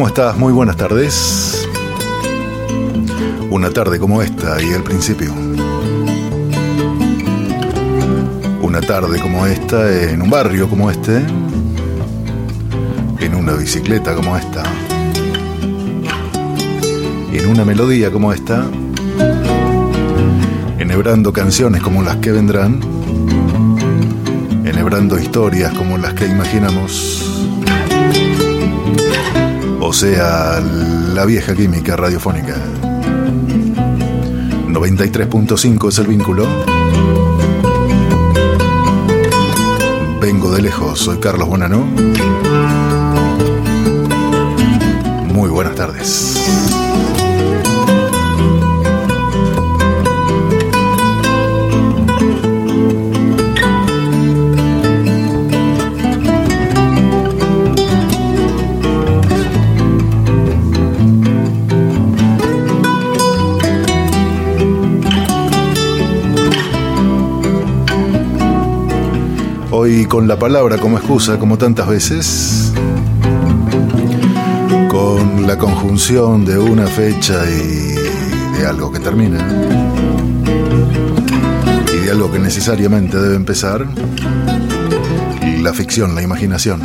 ¿cómo estás? Muy buenas tardes. Una tarde como esta y el principio. Una tarde como esta en un barrio como este. En una bicicleta como esta. En una melodía como esta. Enhebrando canciones como las que vendrán. Enhebrando historias como las que imaginamos o sea, la vieja química radiofónica. 93.5 es el vínculo. Vengo de lejos, soy Carlos Bonano. Hoy con la palabra como excusa, como tantas veces, con la conjunción de una fecha y de algo que termina, y de algo que necesariamente debe empezar, la ficción, la imaginación.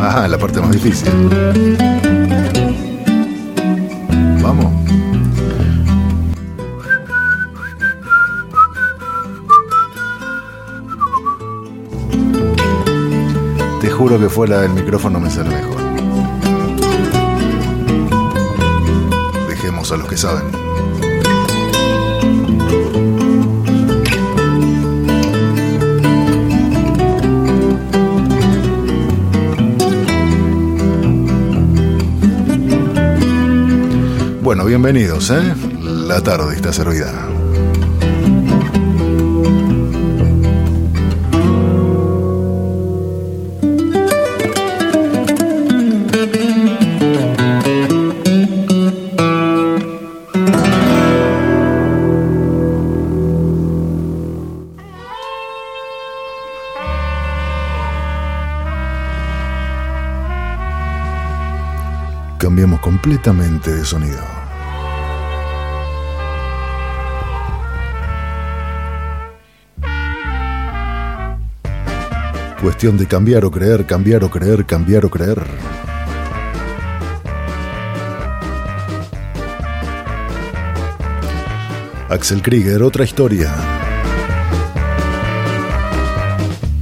Ajá, la parte más difícil. Que fuera del micrófono me sale mejor. Dejemos a los que saben. Bueno, bienvenidos, ¿eh? La tarde está servida. Cambiamos completamente de sonido. Cuestión de cambiar o creer, cambiar o creer, cambiar o creer. Axel Krieger, otra historia.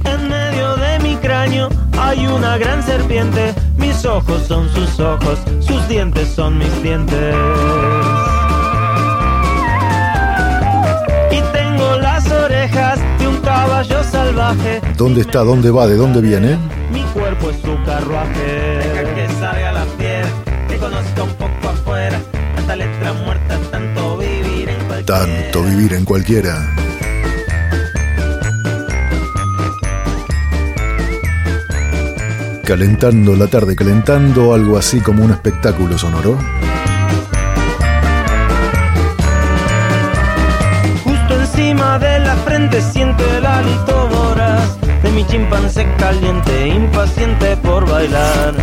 En medio de mi cráneo hay una gran serpiente. Mis ojos son sus ojos, sus dientes son mis dientes. Y tengo las orejas de un caballo salvaje. ¿Dónde está? ¿Dónde va? ¿De dónde viene? Mi cuerpo es su carruaje. Deja que salga la piedra, que conozca un poco afuera. Tanta letra muerta, tanto vivir en cualquiera. Tanto vivir en cualquiera. Calentando la tarde, calentando algo así como un espectáculo sonoro. Justo encima de la frente siento el hálito voraz de mi chimpancé caliente, impaciente por bailar.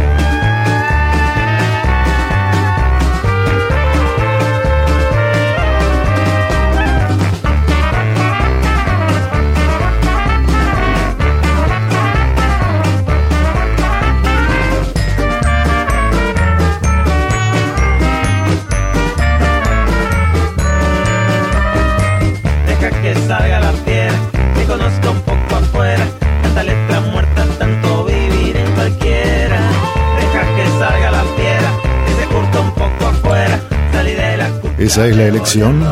Esa es la elección,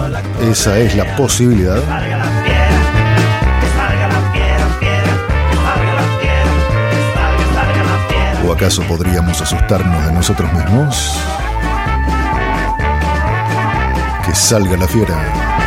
esa es la posibilidad. ¿O acaso podríamos asustarnos de nosotros mismos? Que salga la fiera.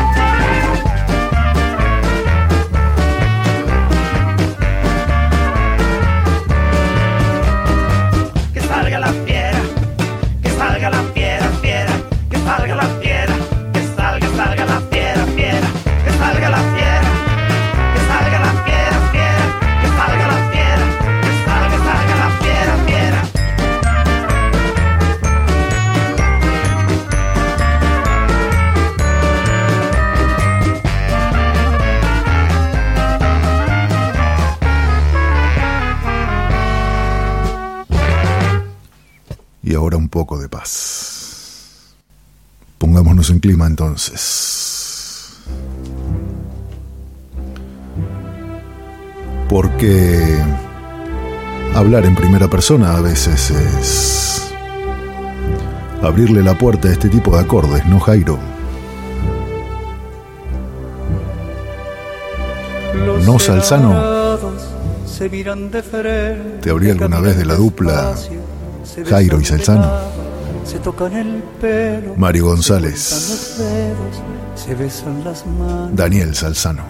Clima entonces. Porque hablar en primera persona a veces es abrirle la puerta a este tipo de acordes, ¿no, Jairo? ¿No, Salzano? ¿Te abrí alguna vez de la dupla Jairo y Salzano? Mario González. Daniel Salzano.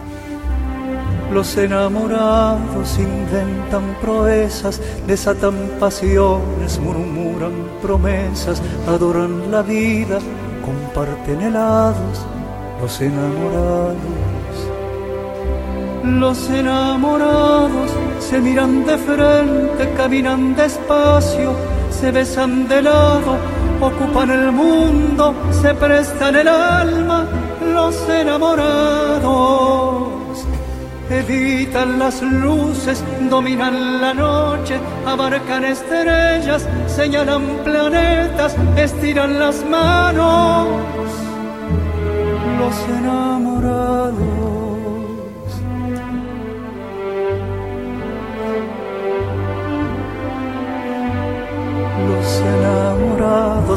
Los enamorados inventan proezas, desatan pasiones, murmuran promesas, adoran la vida, comparten helados. Los enamorados, los enamorados se miran de frente, caminan despacio, se besan de lado, ocupan el mundo, se prestan el alma. Los enamorados evitan las luces, dominan la noche, abarcan estrellas, señalan planetas, estiran las manos. Los enamorados.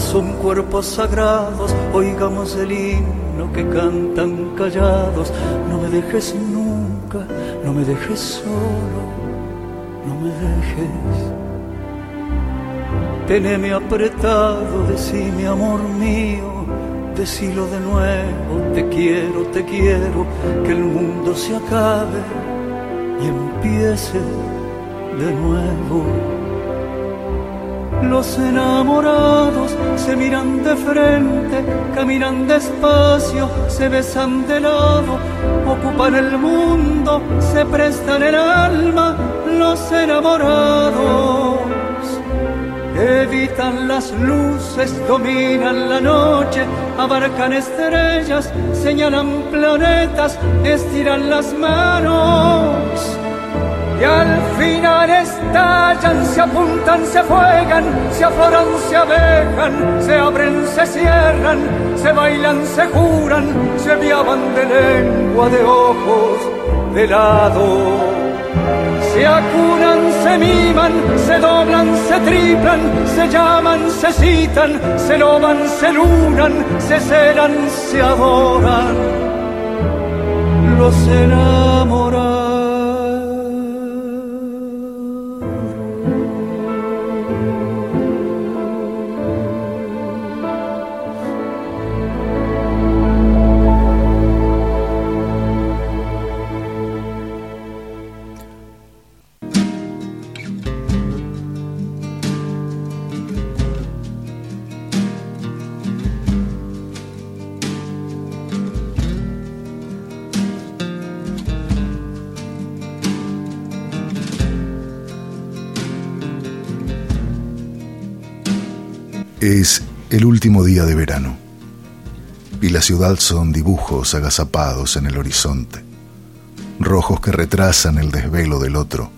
Son cuerpos sagrados, oigamos el himno que cantan callados, no me dejes nunca, no me dejes solo, no me dejes. Teneme apretado, decime amor mío, decilo de nuevo, te quiero, te quiero, que el mundo se acabe y empiece de nuevo. Los enamorados se miran de frente, caminan despacio, se besan de lado, ocupan el mundo, se prestan el alma. Los enamorados evitan las luces, dominan la noche, abarcan estrellas, señalan planetas, estiran las manos y al final estallan, se apuntan, se fuegan, se afloran, se abejan, se abren, se cierran, se bailan, se juran, se viaban de lengua, de ojos, de lado. Se acunan, se miman, se doblan, se triplan, se llaman, se citan, se loban, se lunan, se celan, se adoran. Los enamorados. Es el último día de verano y la ciudad son dibujos agazapados en el horizonte, rojos que retrasan el desvelo del otro,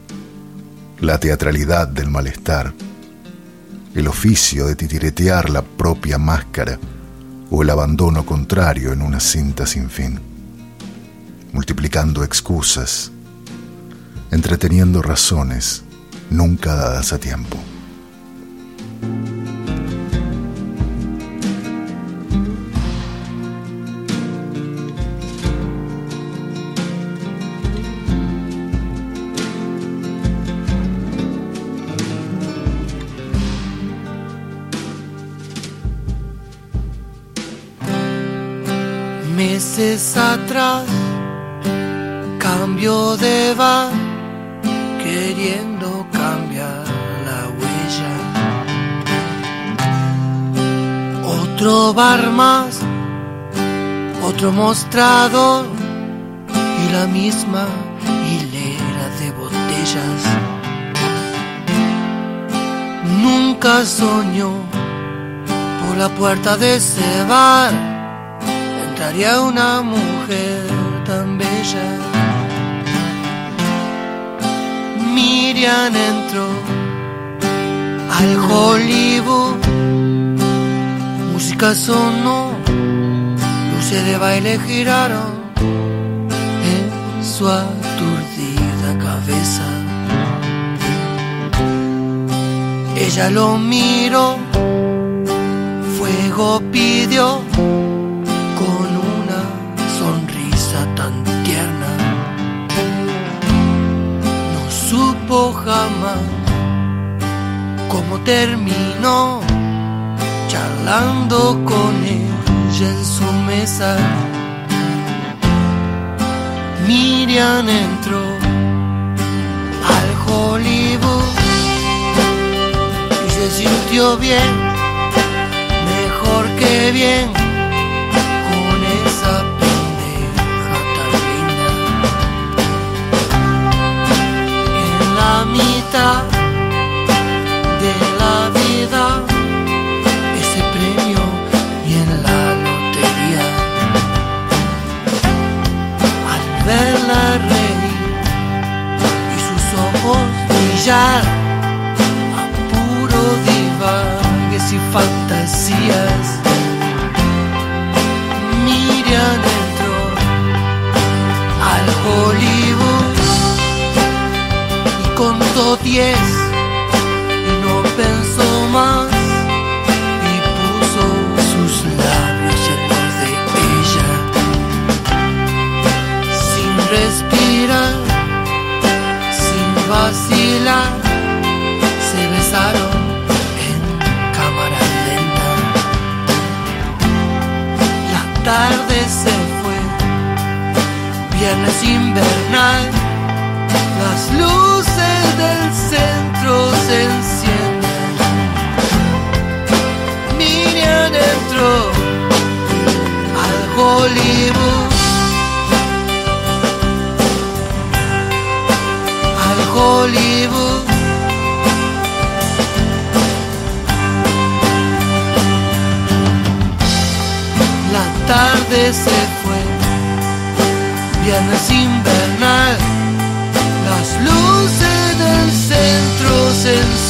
la teatralidad del malestar, el oficio de titiretear la propia máscara o el abandono contrario en una cinta sin fin, multiplicando excusas, entreteniendo razones nunca dadas a tiempo. Cambio de bar queriendo cambiar la huella. Otro bar más, otro mostrador y la misma hilera de botellas. Nunca soñó por la puerta de ese bar entraría una mujer tan bella. Miriam entró al Hollywood música sonó, luces de baile giraron en su aturdida cabeza. Ella lo miró, fuego pidió cómo terminó charlando con ella en su mesa. Miriam entró al Hollywood y se sintió bien, mejor que bien, brillar a puro divagues y fantasías, Miriam entró al Hollywood y contó diez se besaron en cámara lenta. La tarde se fue, viernes invernal. Las luces del centro se encienden. Miriam entró al Hollywood. Hollywood. La tarde se fue, viernes invernal. Las luces del centro se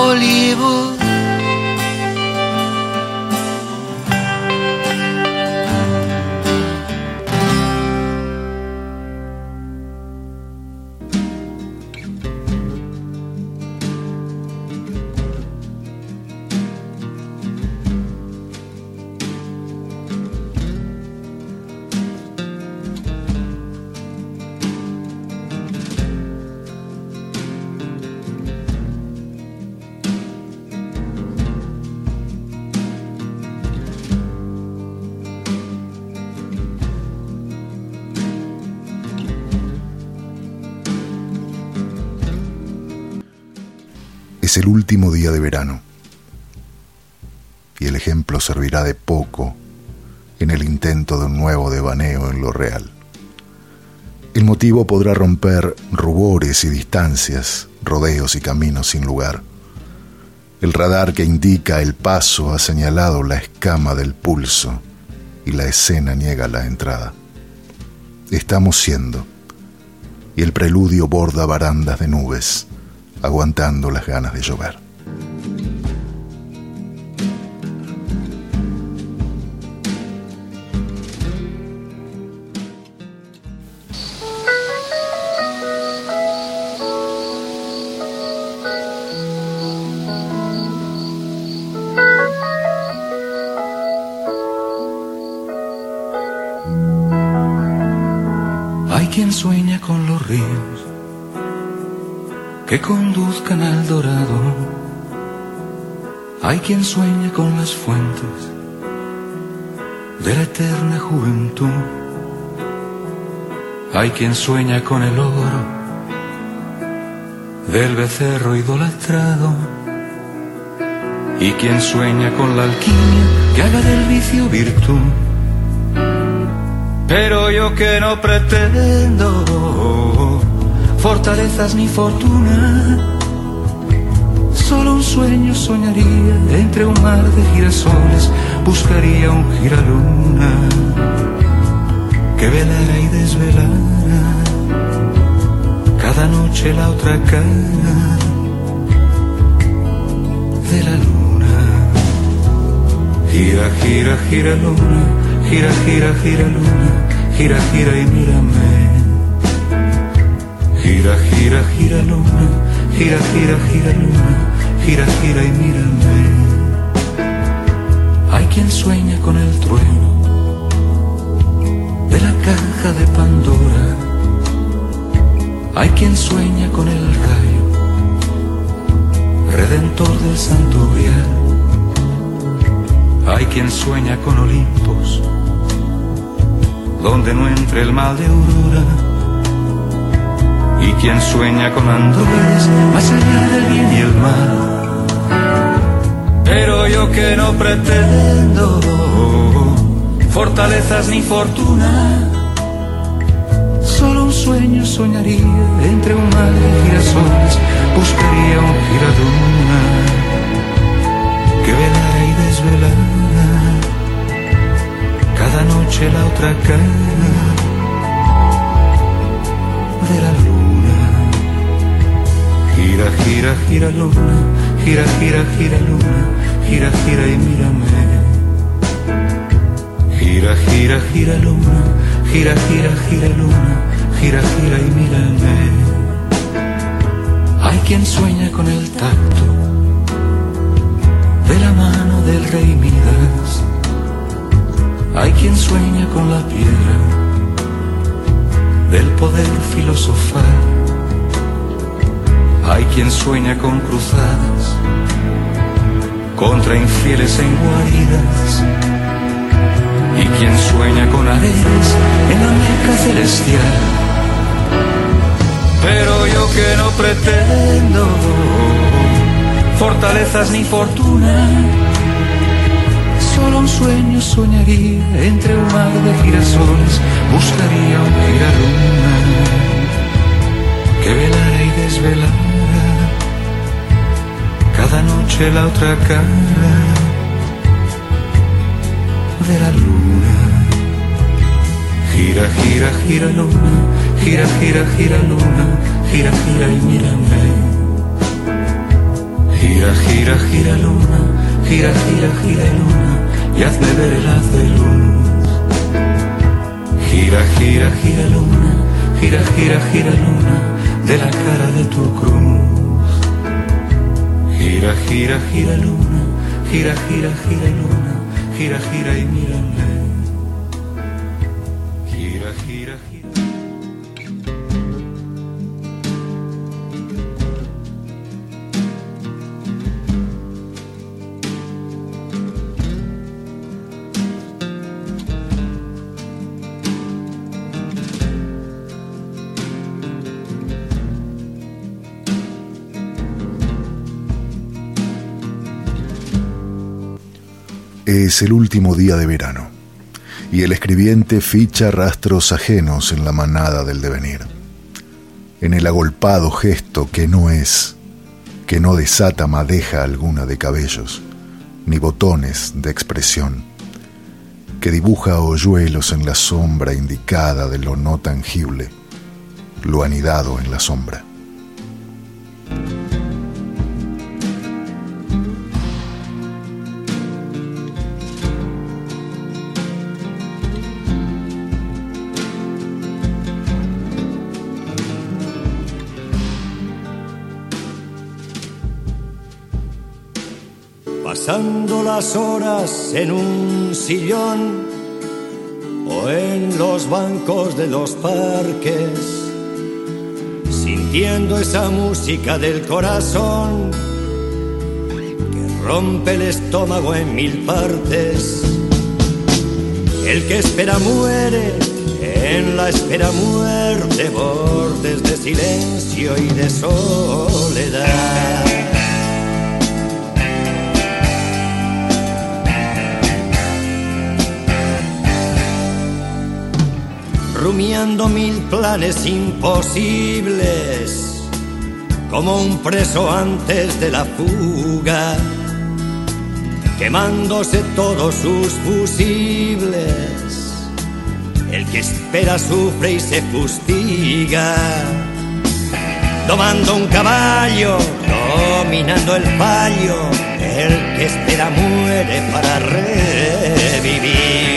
Hollywood. Motivo podrá romper rubores y distancias, rodeos y caminos sin lugar. El radar que indica el paso ha señalado la escama del pulso y la escena niega la entrada. Estamos siendo, y el preludio borda barandas de nubes, aguantando las ganas de llover. Que conduzcan al dorado. Hay quien sueña con las fuentes de la eterna juventud. Hay quien sueña con el oro del becerro idolatrado. Y quien sueña con la alquimia que haga del vicio virtud. Pero yo que no pretendo fortalezas ni fortuna, solo un sueño soñaría entre un mar de girasoles, buscaría un giraluna. que velara y desvelara cada noche la otra cara de la luna. Gira, gira, gira luna, gira, gira, gira luna, gira, gira y mírame. Gira, gira, gira luna, gira, gira, gira luna, gira, gira y mírame. Hay quien sueña con el trueno de la caja de Pandora. Hay quien sueña con el rayo, redentor del santo grial. Hay quien sueña con Olimpos, donde no entre el mal de aurora. Y quien sueña con androides más allá del bien y el mal. Pero yo que no pretendo fortalezas ni fortuna. Solo un sueño soñaría entre un mar de girasoles, buscaría un giraduna que velara y desvelara cada noche la otra cara Gira, gira, gira luna, gira, gira, gira luna, gira, gira y mírame. Gira, gira, gira luna, gira, gira, gira luna, gira, gira y mírame. Hay quien sueña con el tacto de la mano del rey Midas. Hay quien sueña con la piedra del poder filosofal. Hay quien sueña con cruzadas contra infieles en guaridas y quien sueña con arenas en la meca celestial. Pero yo que no pretendo fortalezas ni fortuna, solo un sueño soñaría entre un mar de girasoles, buscaría un giraluna que velara y desvelara cada noche la otra cara de la luna. Gira, gira, gira luna, gira, gira, gira luna, gira, gira y mírame. Gira, gira, gira luna, gira, gira, gira luna, y hazme ver el haz de luz. Gira, gira, gira luna, gira, gira, gira luna, de la cara de tu cruz. Gira, gira, gira luna, gira, gira, gira luna, gira, gira y mírame. Es el último día de verano y el escribiente ficha rastros ajenos en la manada del devenir, en el agolpado gesto que no es, que no desata madeja alguna de cabellos, ni botones de expresión, que dibuja hoyuelos en la sombra indicada de lo no tangible, lo anidado en la sombra. Las horas en un sillón o en los bancos de los parques, sintiendo esa música del corazón que rompe el estómago en mil partes. El que espera muere, en la espera muerte, bordes de silencio y de soledad. Rumiando mil planes imposibles, como un preso antes de la fuga, quemándose todos sus fusibles, El que espera sufre y se fustiga. Tomando un caballo, dominando el fallo. El que espera muere para revivir.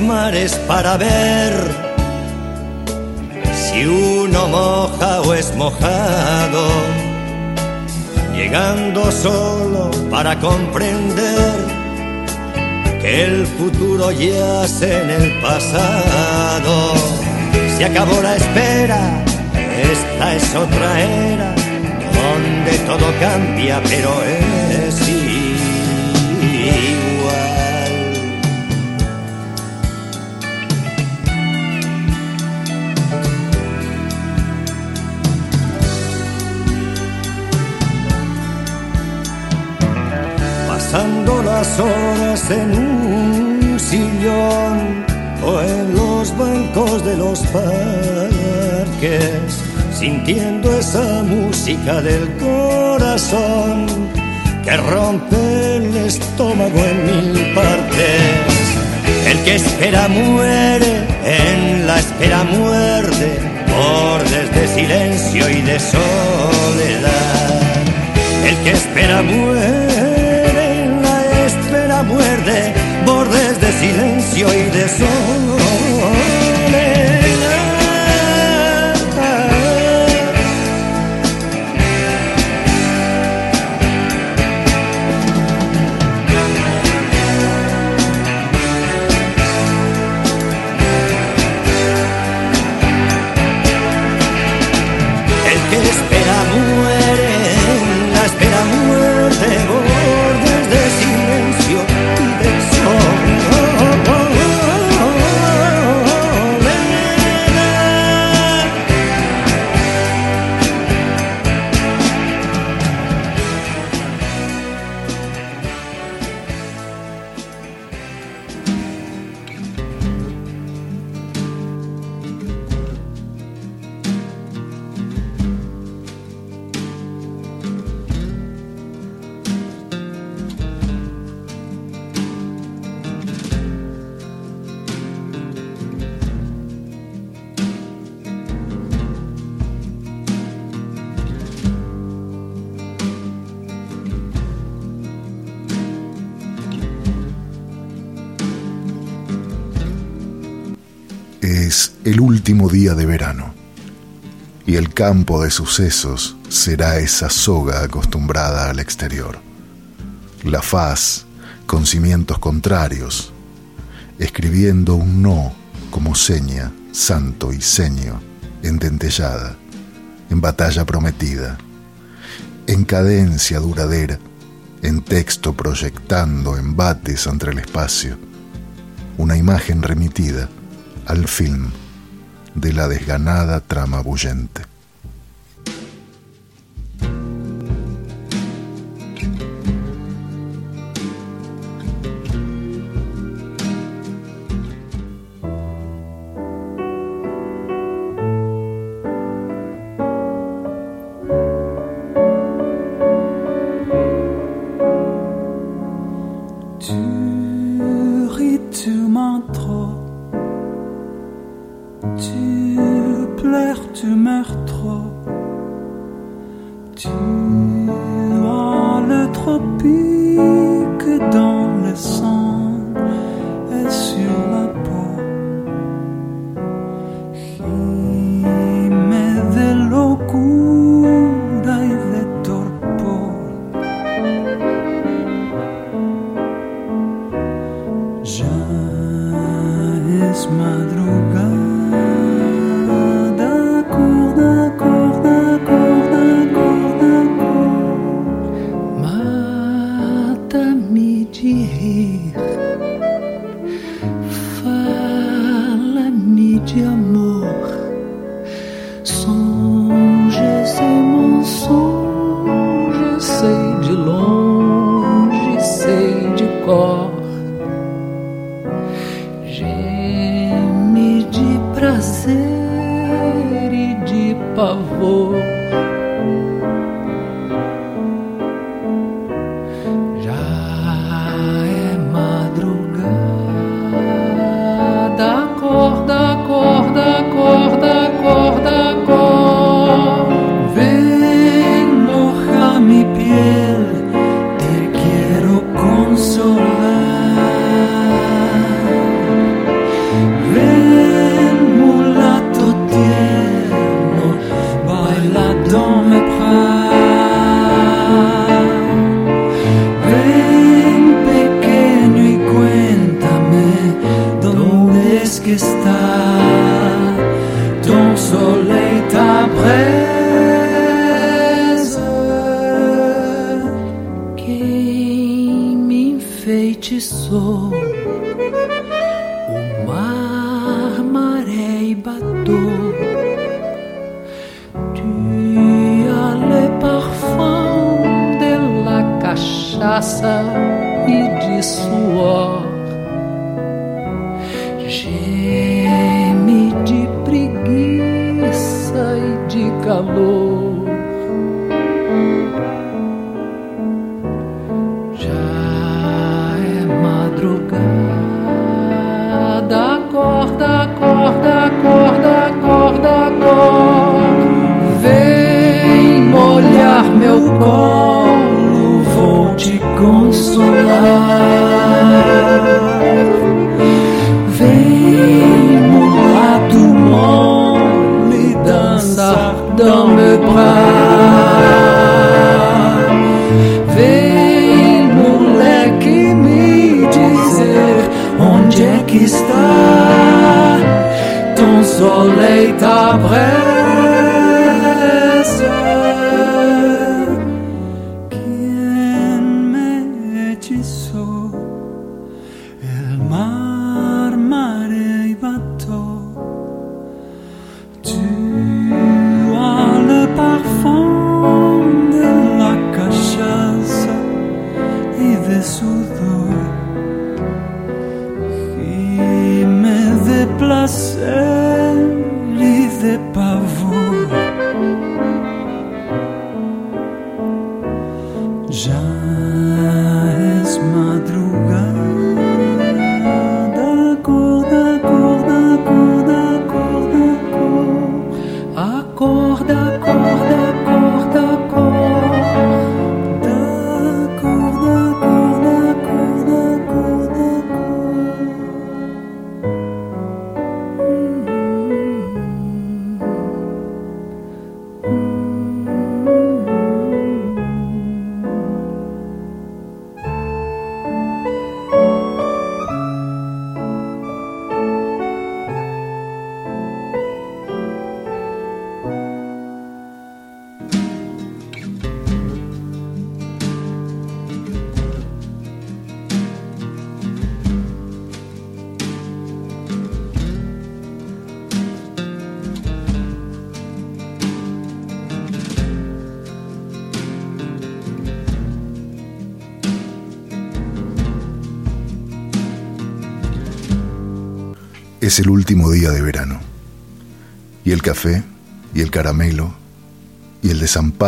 Mares para ver si uno moja o es mojado, llegando solo para comprender que el futuro yace en el pasado. Se acabó la espera, esta es otra era, donde todo cambia, pero es pasando las horas en un sillón o en los bancos de los parques, sintiendo esa música del corazón que rompe el estómago en mil partes. El que espera muere, en la espera muerde, bordes de silencio y de soledad. El que espera muere bordes de silencio y de sol. Campo de sucesos será esa soga acostumbrada al exterior. La faz, con cimientos contrarios, escribiendo un no como seña, santo y seño, en dentellada, en batalla prometida, en cadencia duradera, en texto proyectando embates entre el espacio, una imagen remitida al film de la desganada trama bullente.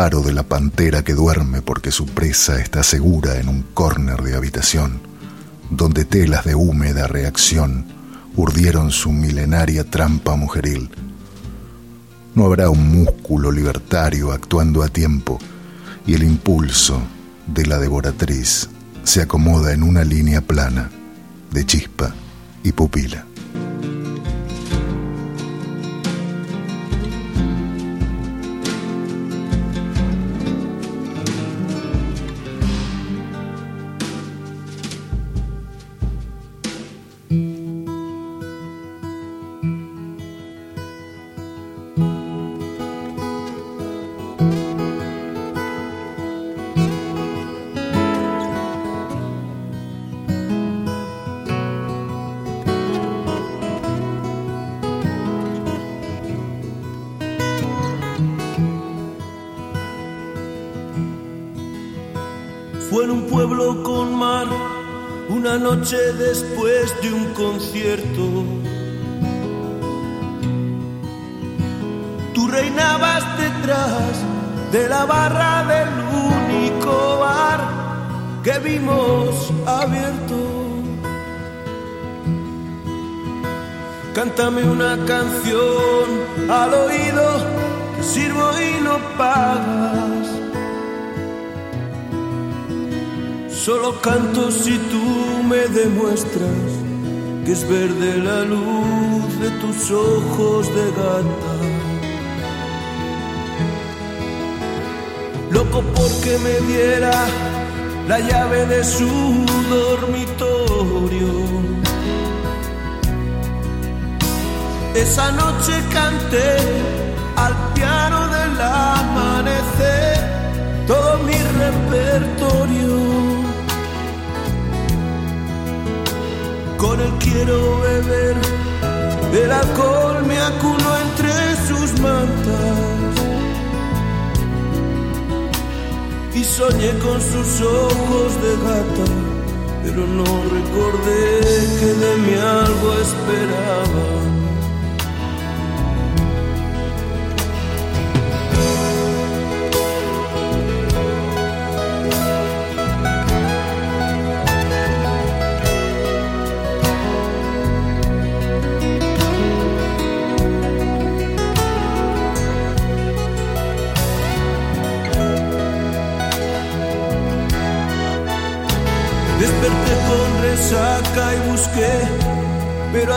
Desamparo de la pantera que duerme porque su presa está segura en un córner de habitación, donde telas de húmeda reacción urdieron su milenaria trampa mujeril. No habrá un músculo libertario actuando a tiempo, y el impulso de la devoratriz se acomoda en una línea plana de chispa y pupila. Después de un concierto. Tu reina caminabas detrás de la barra del único bar que vimos abierto. Cántame una canción al oído, que sirvo y no pagas. Solo canto si tú me demuestras que es verde la luz de tus ojos de gata. Loco porque me diera la llave de su dormitorio. Esa noche canté al piano del amanecer todo mi repertorio. Con él quiero beber. El alcohol me acuno entre sus mantas. Y soñé con sus ojos de gata, pero no recordé que de mí algo esperaba.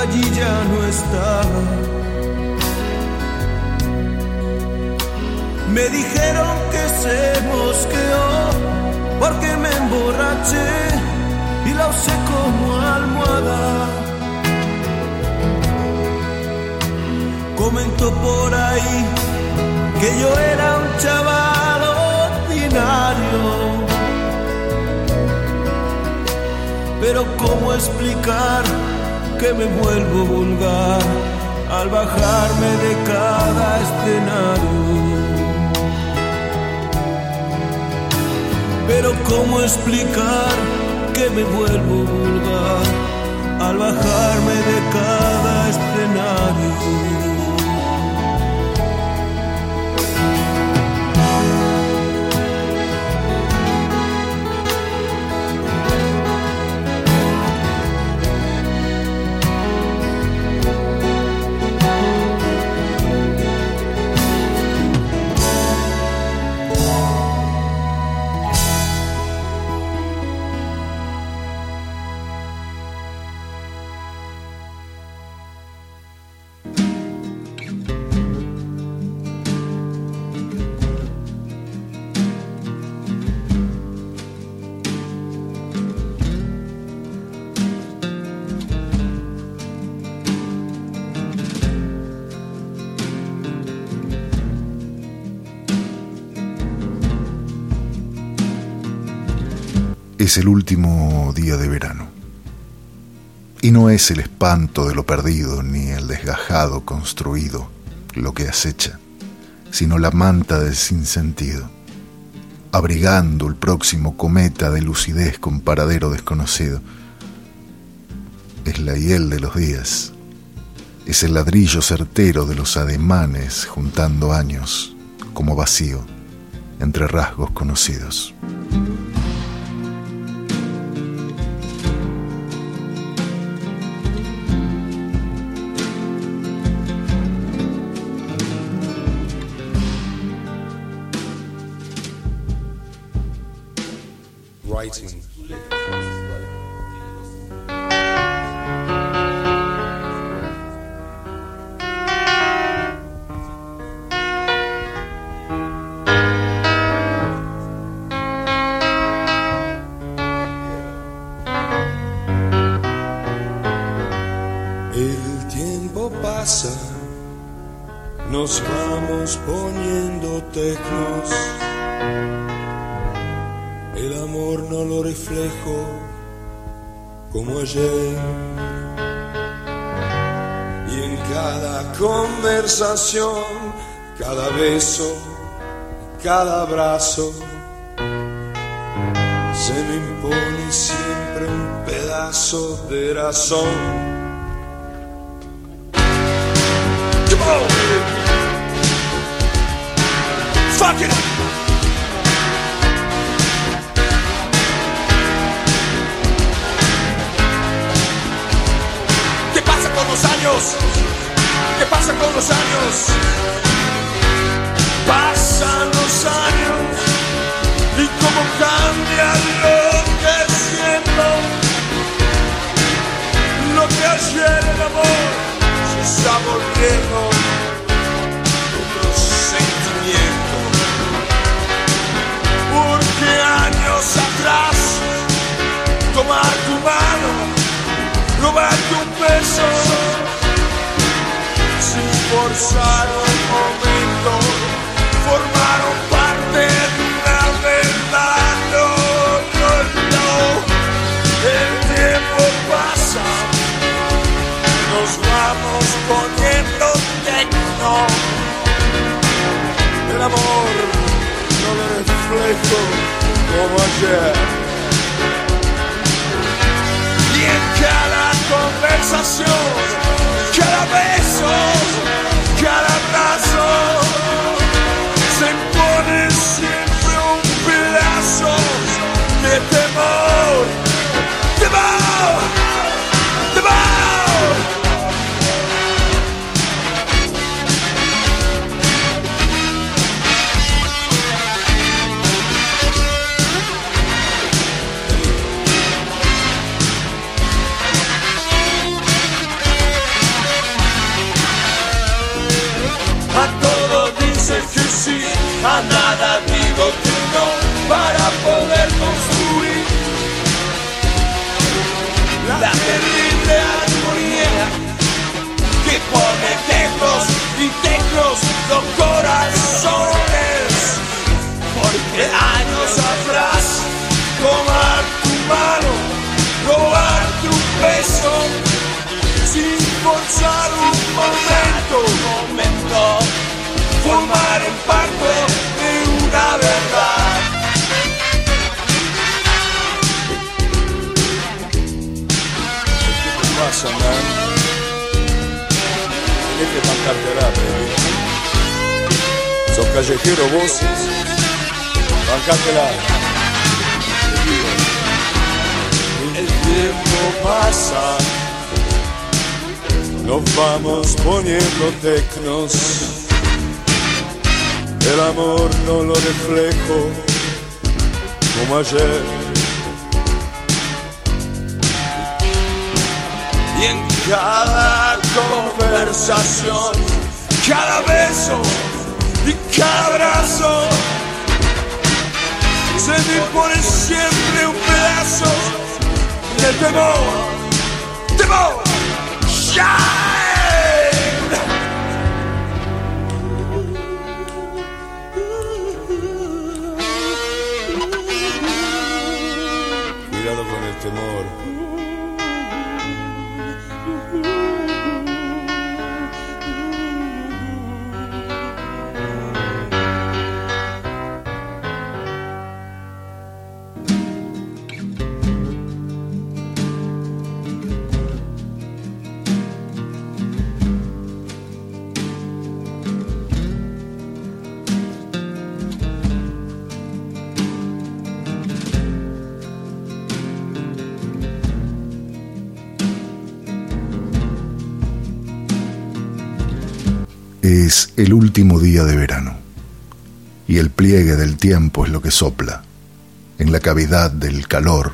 Allí ya no estaba. Me dijeron que se mosqueó porque me emborraché y la usé como almohada. Comentó por ahí que yo era un chaval ordinario pero ¿cómo explicar que me vuelvo vulgar al bajarme de cada escenario? Pero ¿cómo explicar que me vuelvo vulgar al bajarme de cada Es el último día de verano. Y no es el espanto de lo perdido ni el desgajado construido lo que acecha, sino la manta del sinsentido, abrigando el próximo cometa de lucidez con paradero desconocido. Es la hiel de los días, es el ladrillo certero de los ademanes juntando años como vacío entre rasgos conocidos. De poniendo tecnos. El amor no lo reflejo como ayer. Y en cada conversación, cada beso y cada abrazo, se me pone siempre un pedazo de temor, temor, shine. Afternoon. El último día de verano y el pliegue del tiempo es lo que sopla en la cavidad del calor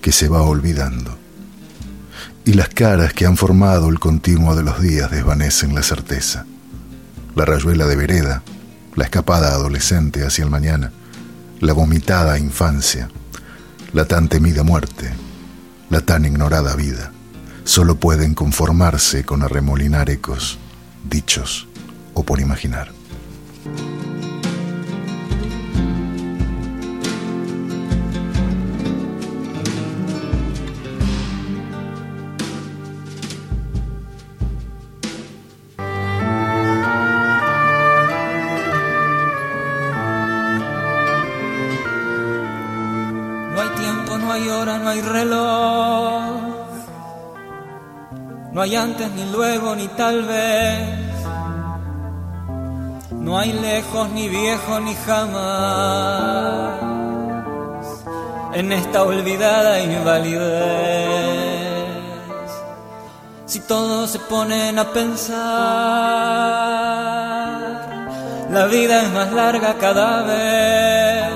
que se va olvidando. Y las caras que han formado el continuo de los días desvanecen la certeza. La rayuela de vereda, la escapada adolescente hacia el mañana, la vomitada infancia, la tan temida muerte, la tan ignorada vida, solo pueden conformarse con arremolinar ecos, dichos por imaginar. No hay tiempo, no hay hora, no hay reloj. No hay antes, ni luego, ni tal vez. No hay lejos, ni viejo, ni jamás. En esta olvidada invalidez. Si todos se ponen a pensar, la vida es más larga cada vez.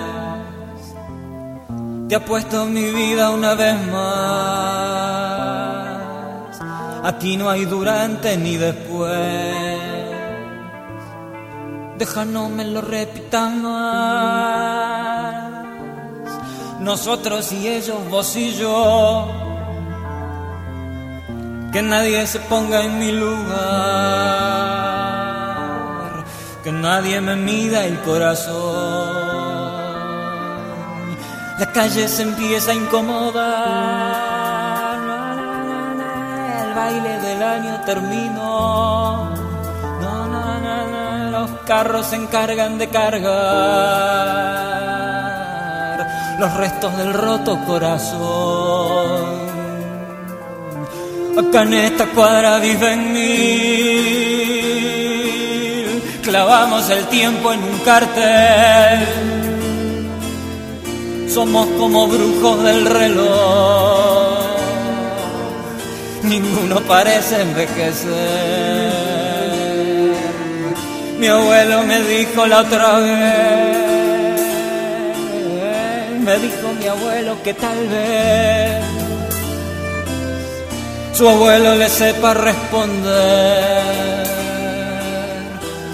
Te apuesto mi vida una vez más. Aquí no hay durante ni después. Deja no me lo repitan más. Nosotros y ellos, vos y yo. Que nadie se ponga en mi lugar. Que nadie me mida el corazón. La calle se empieza a incomodar. El baile del año terminó. Los carros se encargan de cargar los restos del roto corazón. Acá en esta cuadra viven mil. Clavamos el tiempo en un cartel somos como brujos del reloj. Ninguno parece envejecer. Mi abuelo me dijo la otra vez, me dijo mi abuelo que tal vez su abuelo le sepa responder.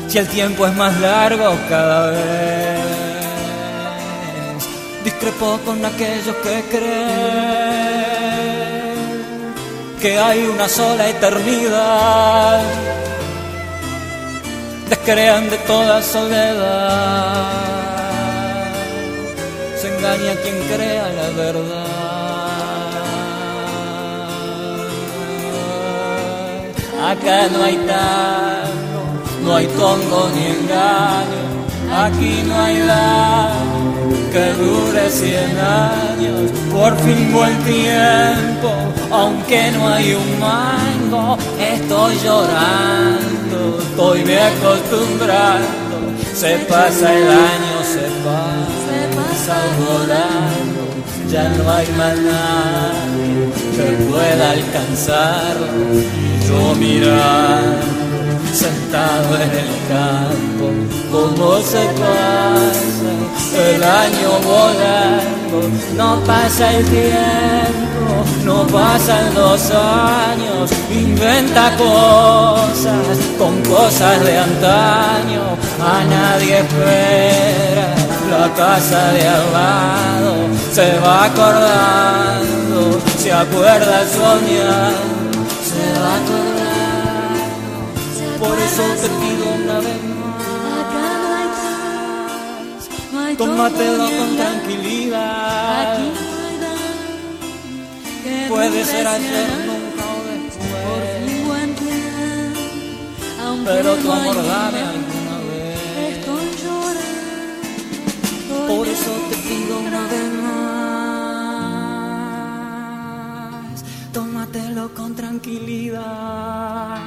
Si el tiempo es más largo cada vez. Discrepo con aquellos que creen que hay una sola eternidad. Descrean de toda soledad. Se engaña quien crea la verdad. Acá no hay tango, no hay tongo ni engaño. Aquí no hay daño que dure cien años, por fin el tiempo, aunque no hay un mango, estoy llorando, estoy me acostumbrando, se pasa el año, se pasa, pasa volando, ya no hay más nadie que pueda alcanzarlo, yo mirando sentado en el campo, como se pasa el año volando, no pasa el tiempo, no pasan los años, inventa cosas con cosas de antaño, a nadie espera, la casa de al lado se va acordando, se acuerda soñando, por eso te pido una vez más. Tómatelo con tranquilidad. Puede ser ayer, nunca o después. Pero tu amor dame alguna vez. Por eso te pido una vez más. Tómatelo con tranquilidad.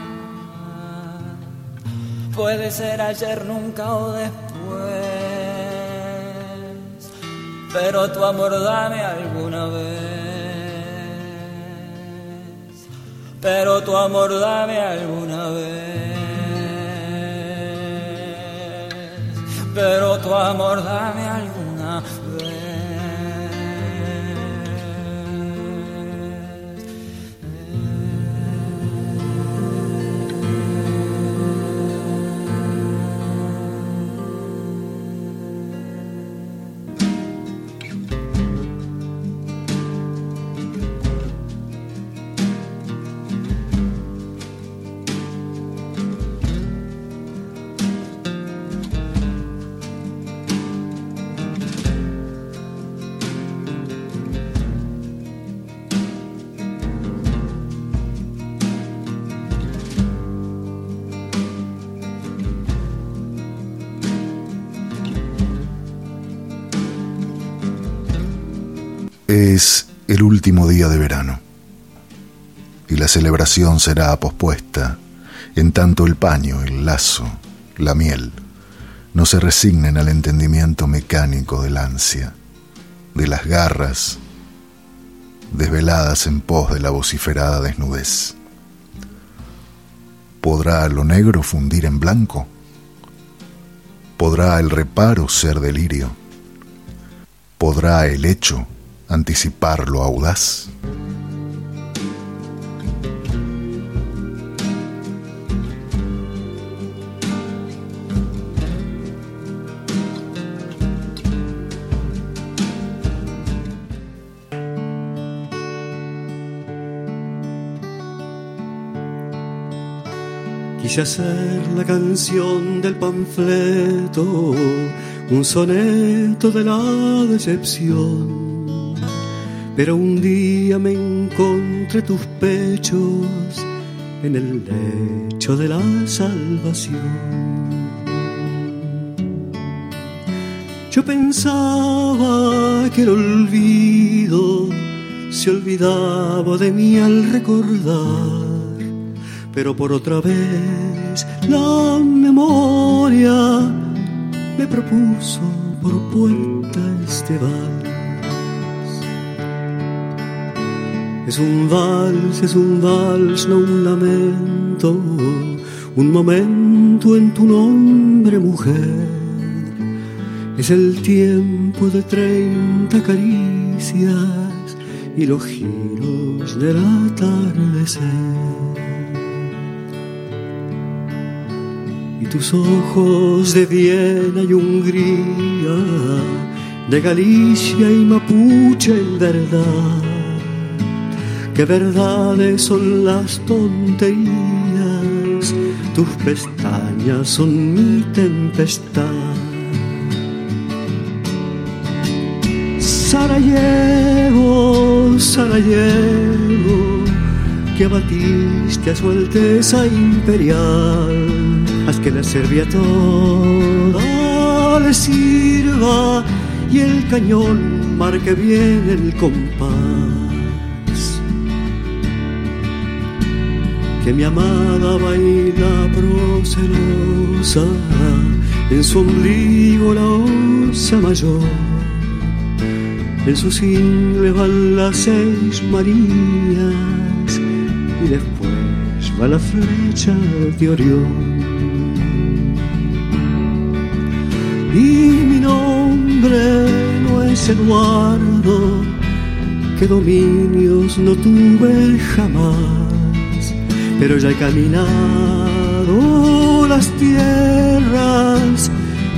Puede ser ayer, nunca o después. Pero tu amor dame alguna vez. Pero tu amor dame alguna vez. Pero tu amor dame alguna vez. Es el último día de verano y la celebración será pospuesta en tanto el paño, el lazo, la miel no se resignen al entendimiento mecánico del ansia, de las garras desveladas en pos de la vociferada desnudez. ¿Podrá lo negro fundir en blanco? ¿Podrá el reparo ser delirio? ¿Podrá el hecho anticipar lo audaz? Quise hacer la canción del panfleto, un soneto de la decepción. Pero un día me encontré tus pechos en el lecho de la salvación. Yo pensaba que el olvido se olvidaba de mí al recordar pero por otra vez la memoria me propuso por puertas de vals. Es un vals, es un vals, no un lamento, un momento en tu nombre, mujer. Es el tiempo de treinta caricias y los giros del atardecer. tus ojos de Viena y Hungría, de Galicia y Mapuche en verdad. Qué verdades son las tonterías, tus pestañas son mi tempestad. Sarajevo, Sarajevo, que abatiste a su alteza imperial haz que la Serbia toda le sirva y el cañón marque bien el compás. Que mi amada baila procelosa, en su ombligo la osa mayor, en su cingle van las seis Marías y después va la flecha de Orión. y mi nombre no es Eduardo, que dominios no tuve jamás, pero ya he caminado las tierras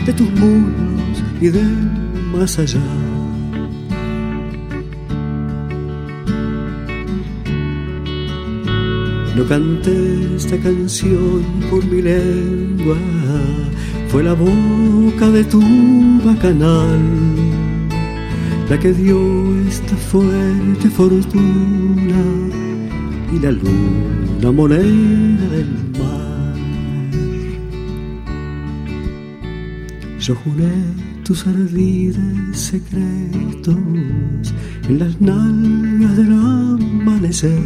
de tus muros y de más allá. No canté esta canción por mi lengua fue la boca de tu bacanal la que dio esta fuerte fortuna y la luna moneda del mar. Yo juré tus ardides secretos en las nalgas del amanecer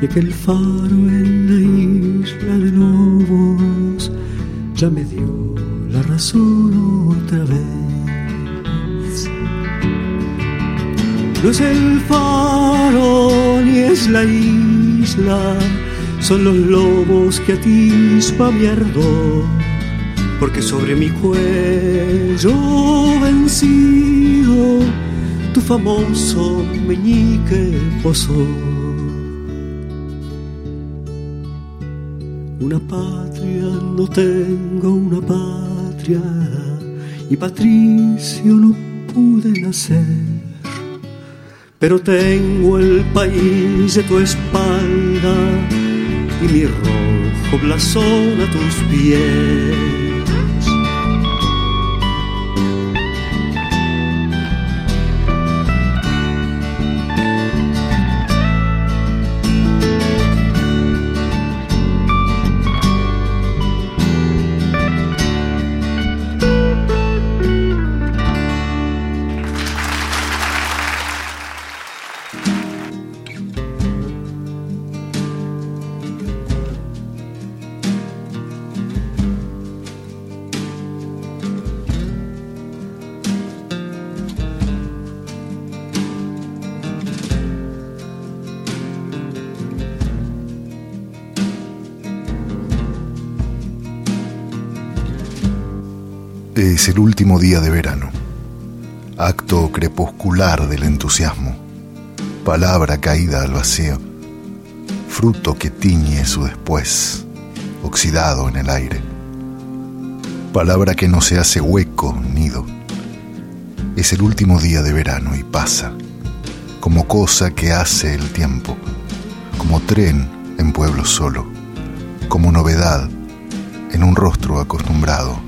y aquel faro en la isla de lobos ya me dio la razón otra vez. No es el faro ni es la isla, son los lobos que atispa mi ardor, porque sobre mi cuello vencido tu famoso meñique posó. Una patria, no tengo una patria, y patricio no pude nacer. Pero tengo el país de tu espalda y mi rojo blasón a tus pies. El último día de verano, acto crepuscular del entusiasmo, palabra caída al vacío, fruto que tiñe su después, oxidado en el aire, palabra que no se hace hueco, nido. Es el último día de verano y pasa, como cosa que hace el tiempo, como tren en pueblo solo, como novedad en un rostro acostumbrado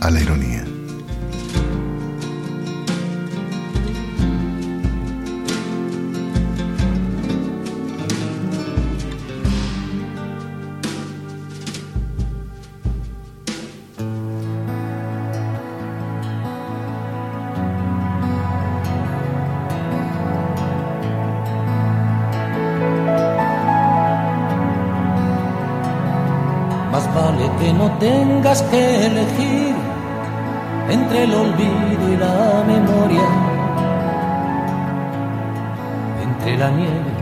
a la ironía. Que elegir entre el olvido y la memoria, entre la nieve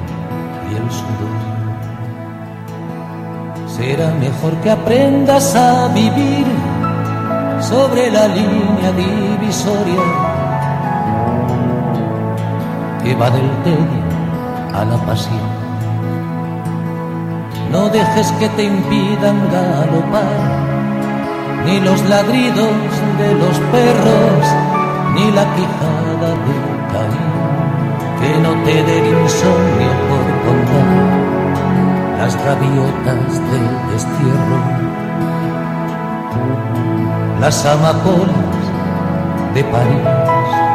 y el sudor. Será mejor que aprendas a vivir sobre la línea divisoria que va del tedio a la pasión. No dejes que te impidan galopar ni los ladridos de los perros, ni la quijada de Caín, que no te dé insomnio por contar las rabiotas del destierro, las amapolas de París.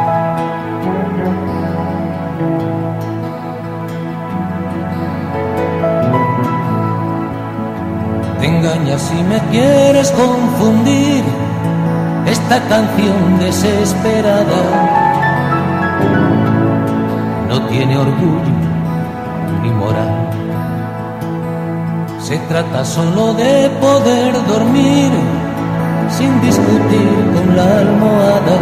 Engañas si me quieres confundir esta canción desesperada. No tiene orgullo ni moral. Se trata solo de poder dormir sin discutir con la almohada.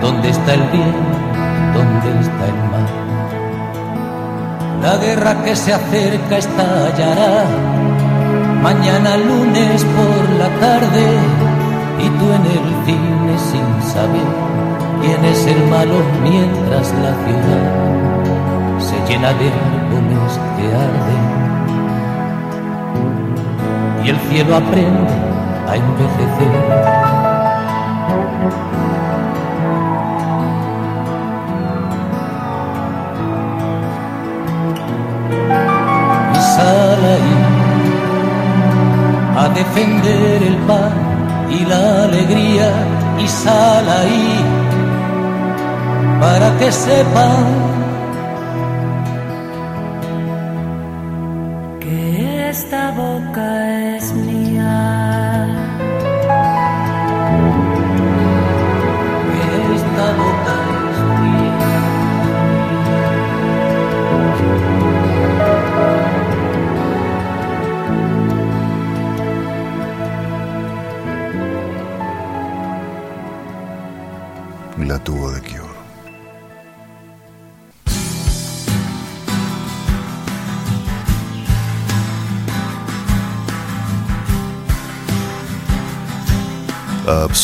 ¿Dónde está el bien? ¿Dónde está el? La guerra que se acerca estallará. Mañana lunes por la tarde y tú en el cine sin saber quién es el malo mientras la ciudad se llena de árboles que arden. Y el cielo aprende a envejecer a defender el pan y la alegría y sal ahí para que sepan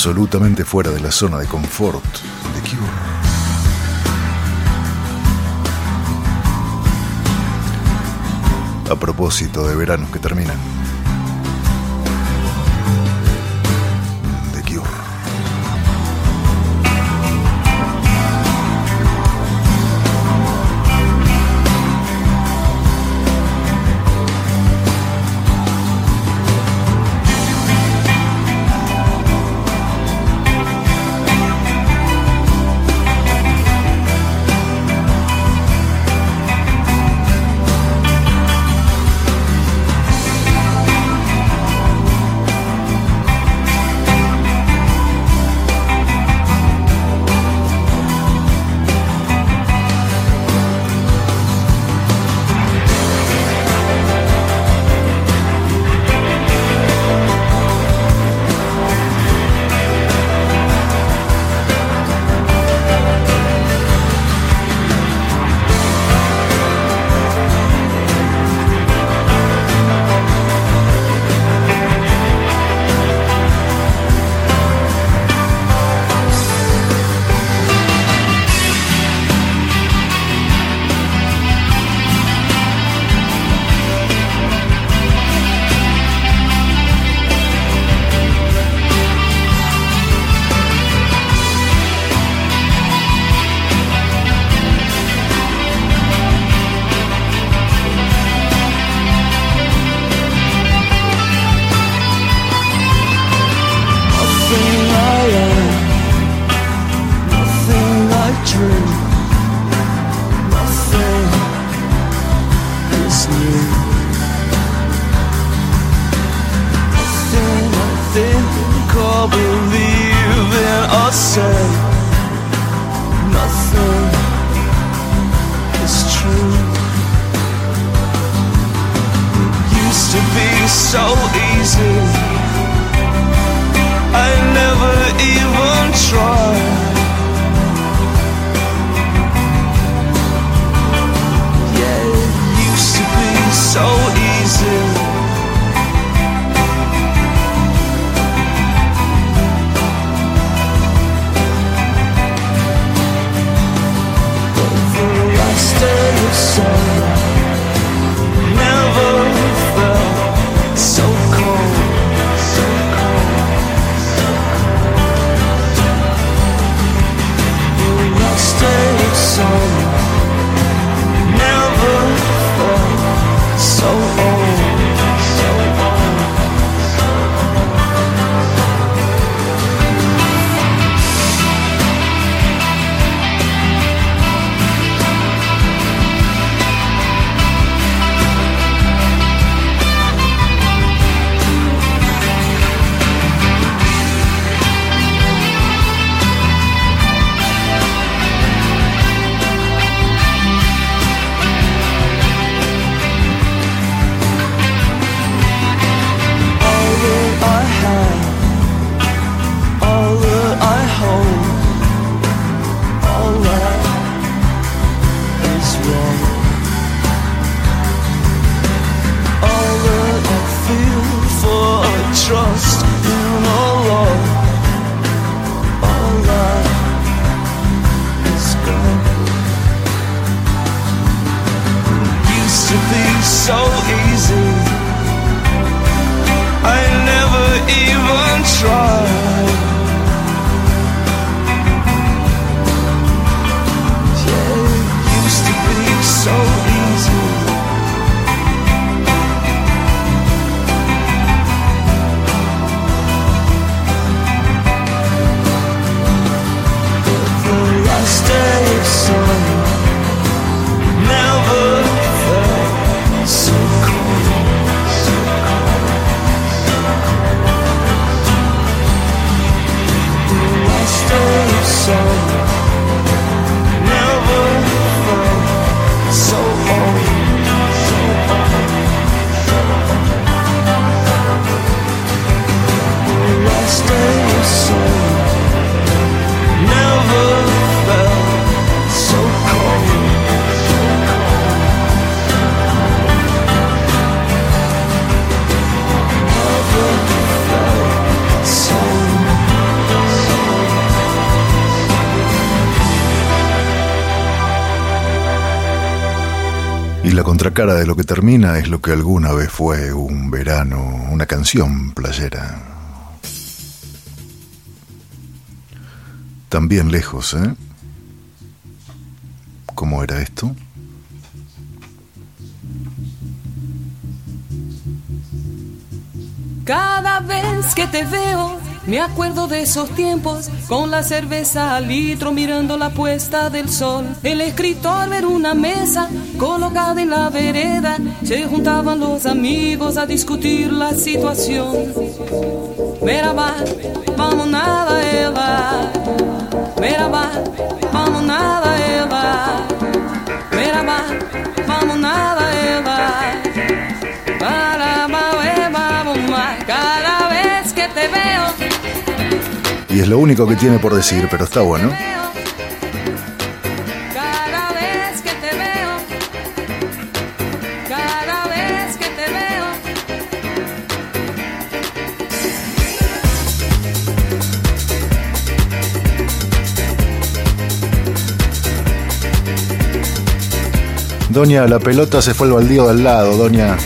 Absolutamente fuera de la zona de confort de Cure. A propósito de veranos que terminan. Y la contracara de lo que termina es lo que alguna vez fue un verano, una canción playera. También lejos, ¿eh? ¿Cómo era esto? Cada vez que te veo, me acuerdo de esos tiempos, con la cerveza al litro mirando la puesta del sol. El escritor en una mesa colocada en la vereda, se juntaban los amigos a discutir la situación. Merhaba, vamos nada, Eva. Merhaba, vamos nada, Eva. Merhaba, vamos nada, Eva. Para, vamos te veo, Y es lo único que tiene por decir, pero está bueno. cada vez que te veo, cada vez que te veo. Doña, la pelota se fue al baldío de al lado, doña.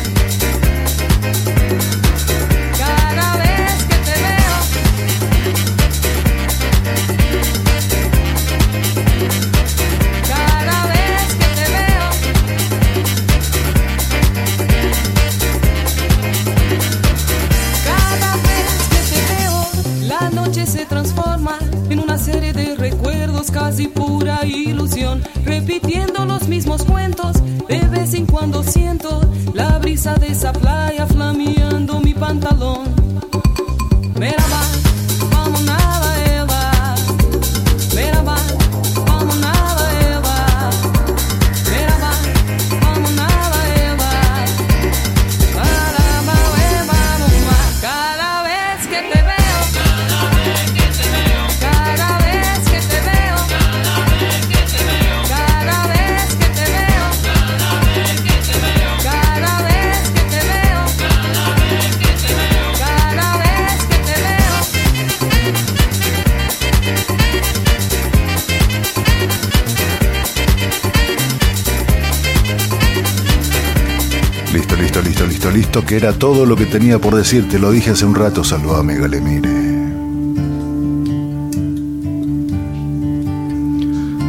Que era todo lo que tenía por decirte. Lo dije hace un rato, salvame, Galemire.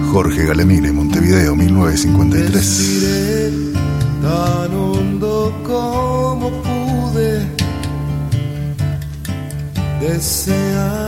Jorge Galemire, Montevideo, 1953. tan hondo como pude, deseando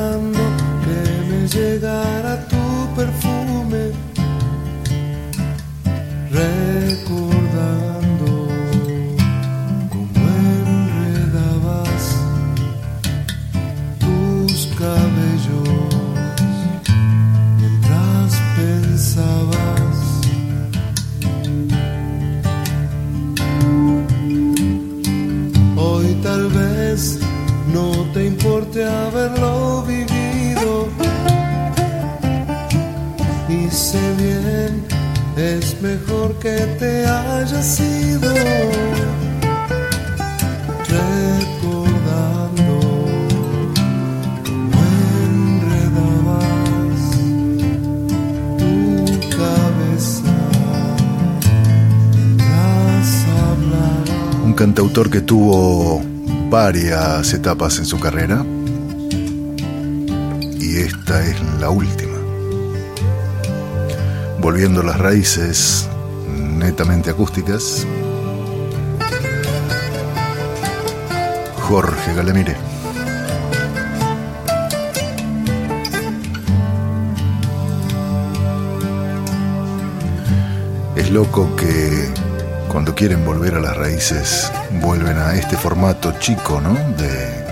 cantautor que tuvo varias etapas en su carrera y esta es la última. Volviendo a las raíces netamente acústicas, Jorge Galemire. Es loco que cuando quieren volver a las raíces vuelven a este formato chico, ¿no? De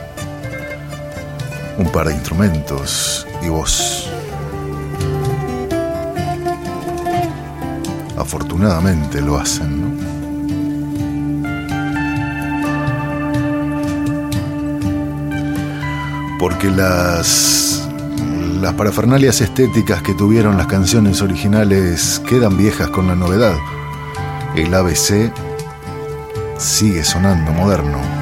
un par de instrumentos y voz. Afortunadamente lo hacen, ¿no? Porque las las parafernalias estéticas que tuvieron las canciones originales quedan viejas con la novedad. El ABC sigue sonando moderno.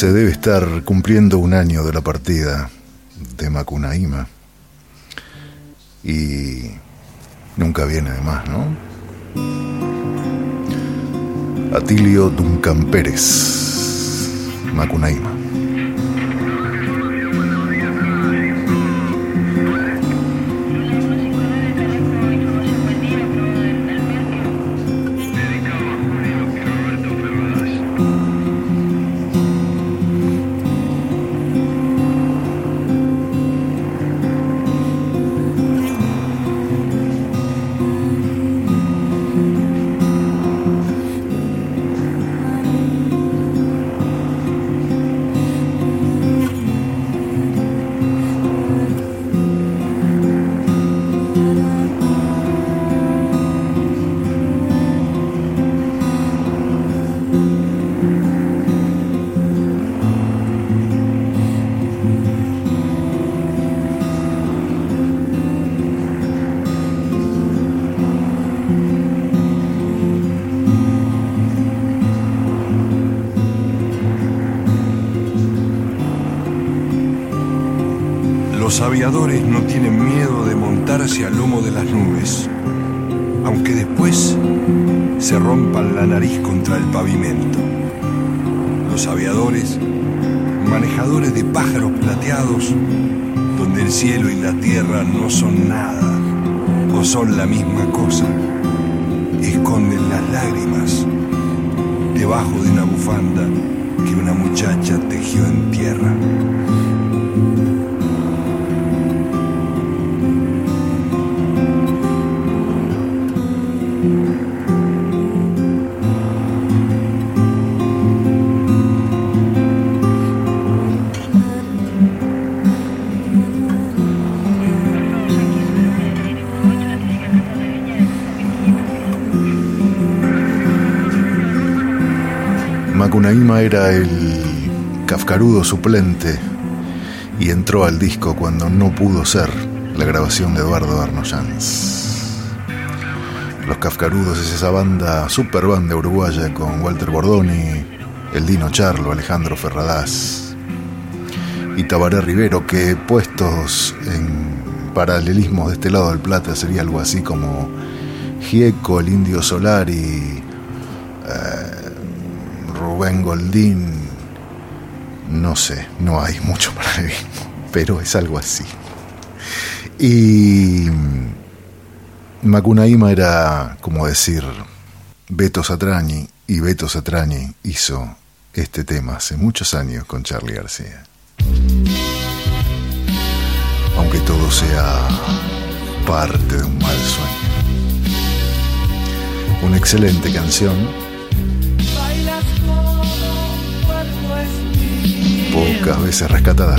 Se debe estar cumpliendo un año de la partida de Macunaíma. Y nunca viene de más, ¿no? Atilio Duncan Pérez, Macunaíma. Los aviadores no tienen miedo de montarse al lomo de las nubes, aunque después se rompan la nariz contra el pavimento. Los aviadores, manejadores de pájaros plateados, donde el cielo y la tierra no son nada o son la misma cosa, esconden las lágrimas debajo de una bufanda que una muchacha tejió en tierra. Era el kafkarudo suplente y entró al disco cuando no pudo ser la grabación de Eduardo Arnoyanz. Los Kafkarudos es esa banda, super banda uruguaya con Walter Bordoni, el Dino Charlo, Alejandro Ferradás y Tabaré Rivero, que puestos en paralelismos de este lado del plata sería algo así como Gieco, el Indio Solari, Rubén Goldín, no sé, no hay mucho paralelismo, pero es algo así. Y Macunaíma era, como decir, Beto Satrañi, y Beto Satrañi hizo este tema hace muchos años con Charlie García. Aunque todo sea parte de un mal sueño. Una excelente canción pocas veces rescatada.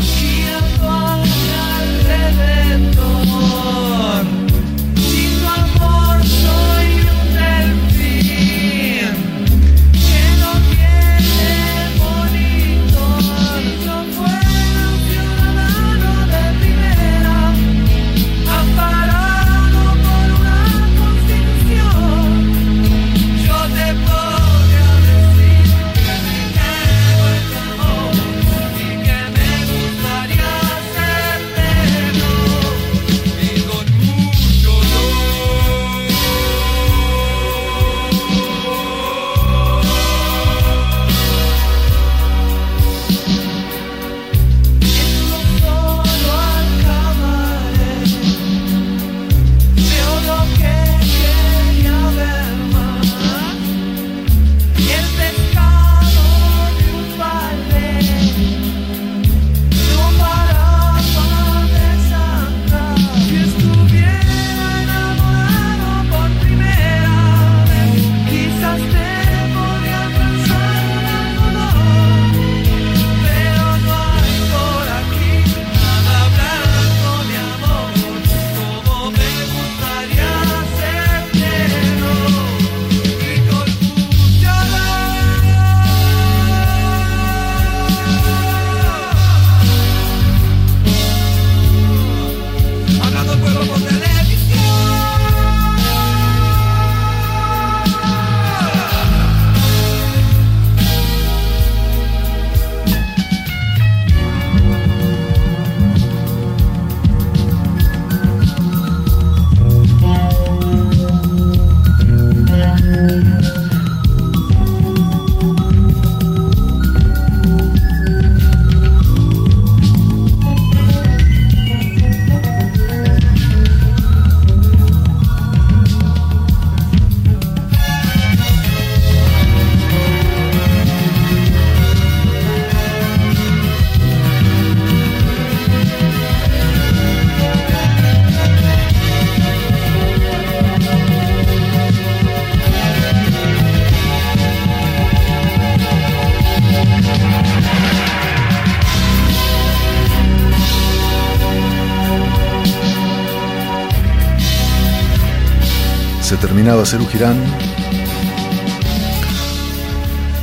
Terminaba Cerú Girán,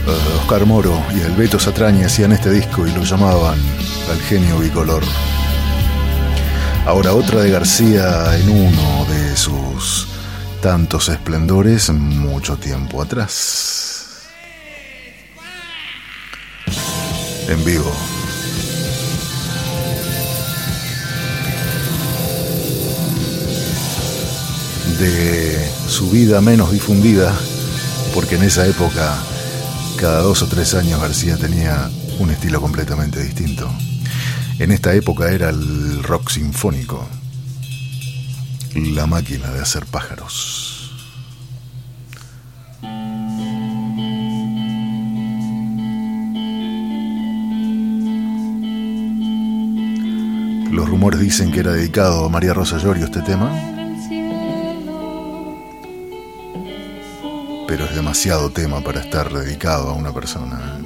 uh, Oscar Moro y Alberto Satrañi hacían este disco y lo llamaban Al genio bicolor. Ahora otra de García en uno de sus tantos esplendores mucho tiempo atrás. En vivo. De su vida menos difundida, porque en esa época, cada dos o tres años, García tenía un estilo completamente distinto. En esta época era el rock sinfónico, la máquina de hacer pájaros. Los rumores dicen que era dedicado a María Rosa Llorio este tema. Pero es demasiado tema para estar dedicado a una persona.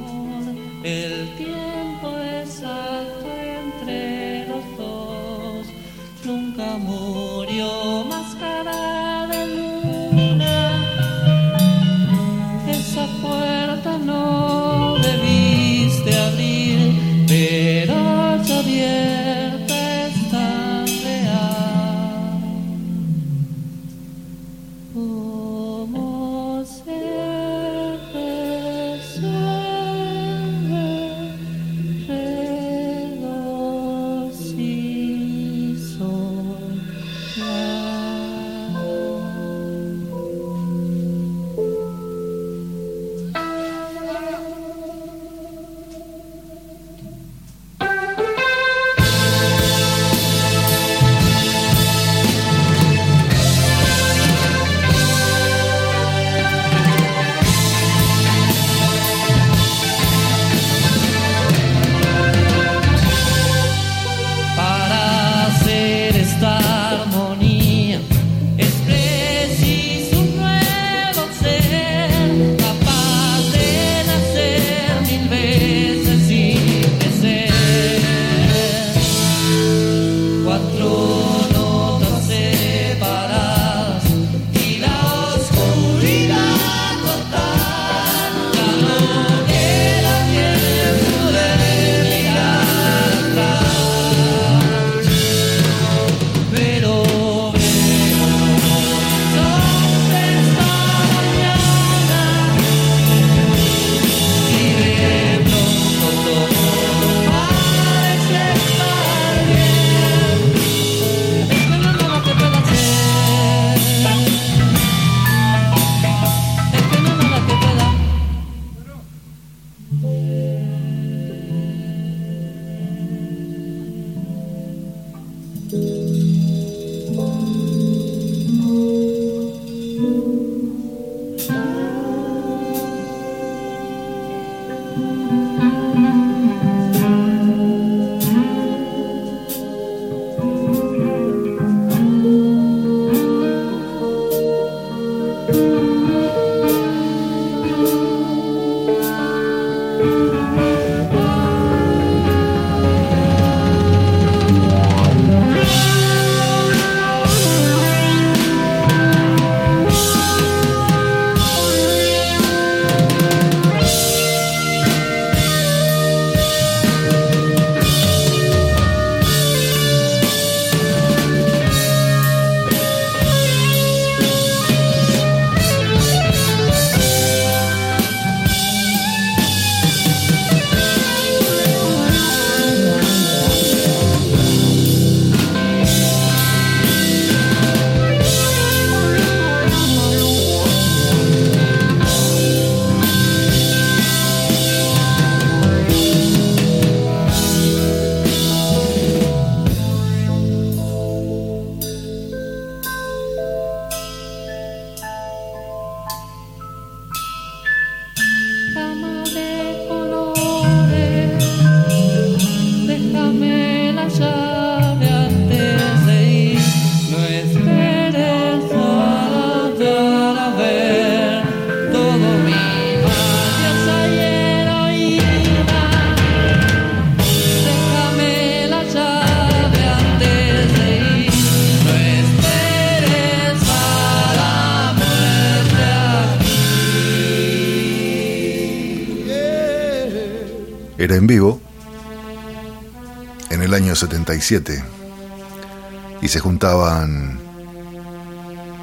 y se juntaban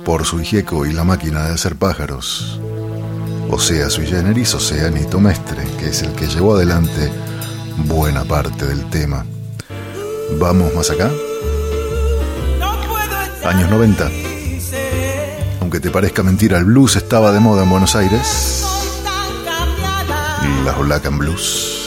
por su Gieco y la máquina de hacer pájaros, o sea, su generis, o sea, Nito Mestre, que es el que llevó adelante buena parte del tema. Vamos más acá. Años 90. Aunque te parezca mentira, el blues estaba de moda en Buenos Aires. Y las Black Blues.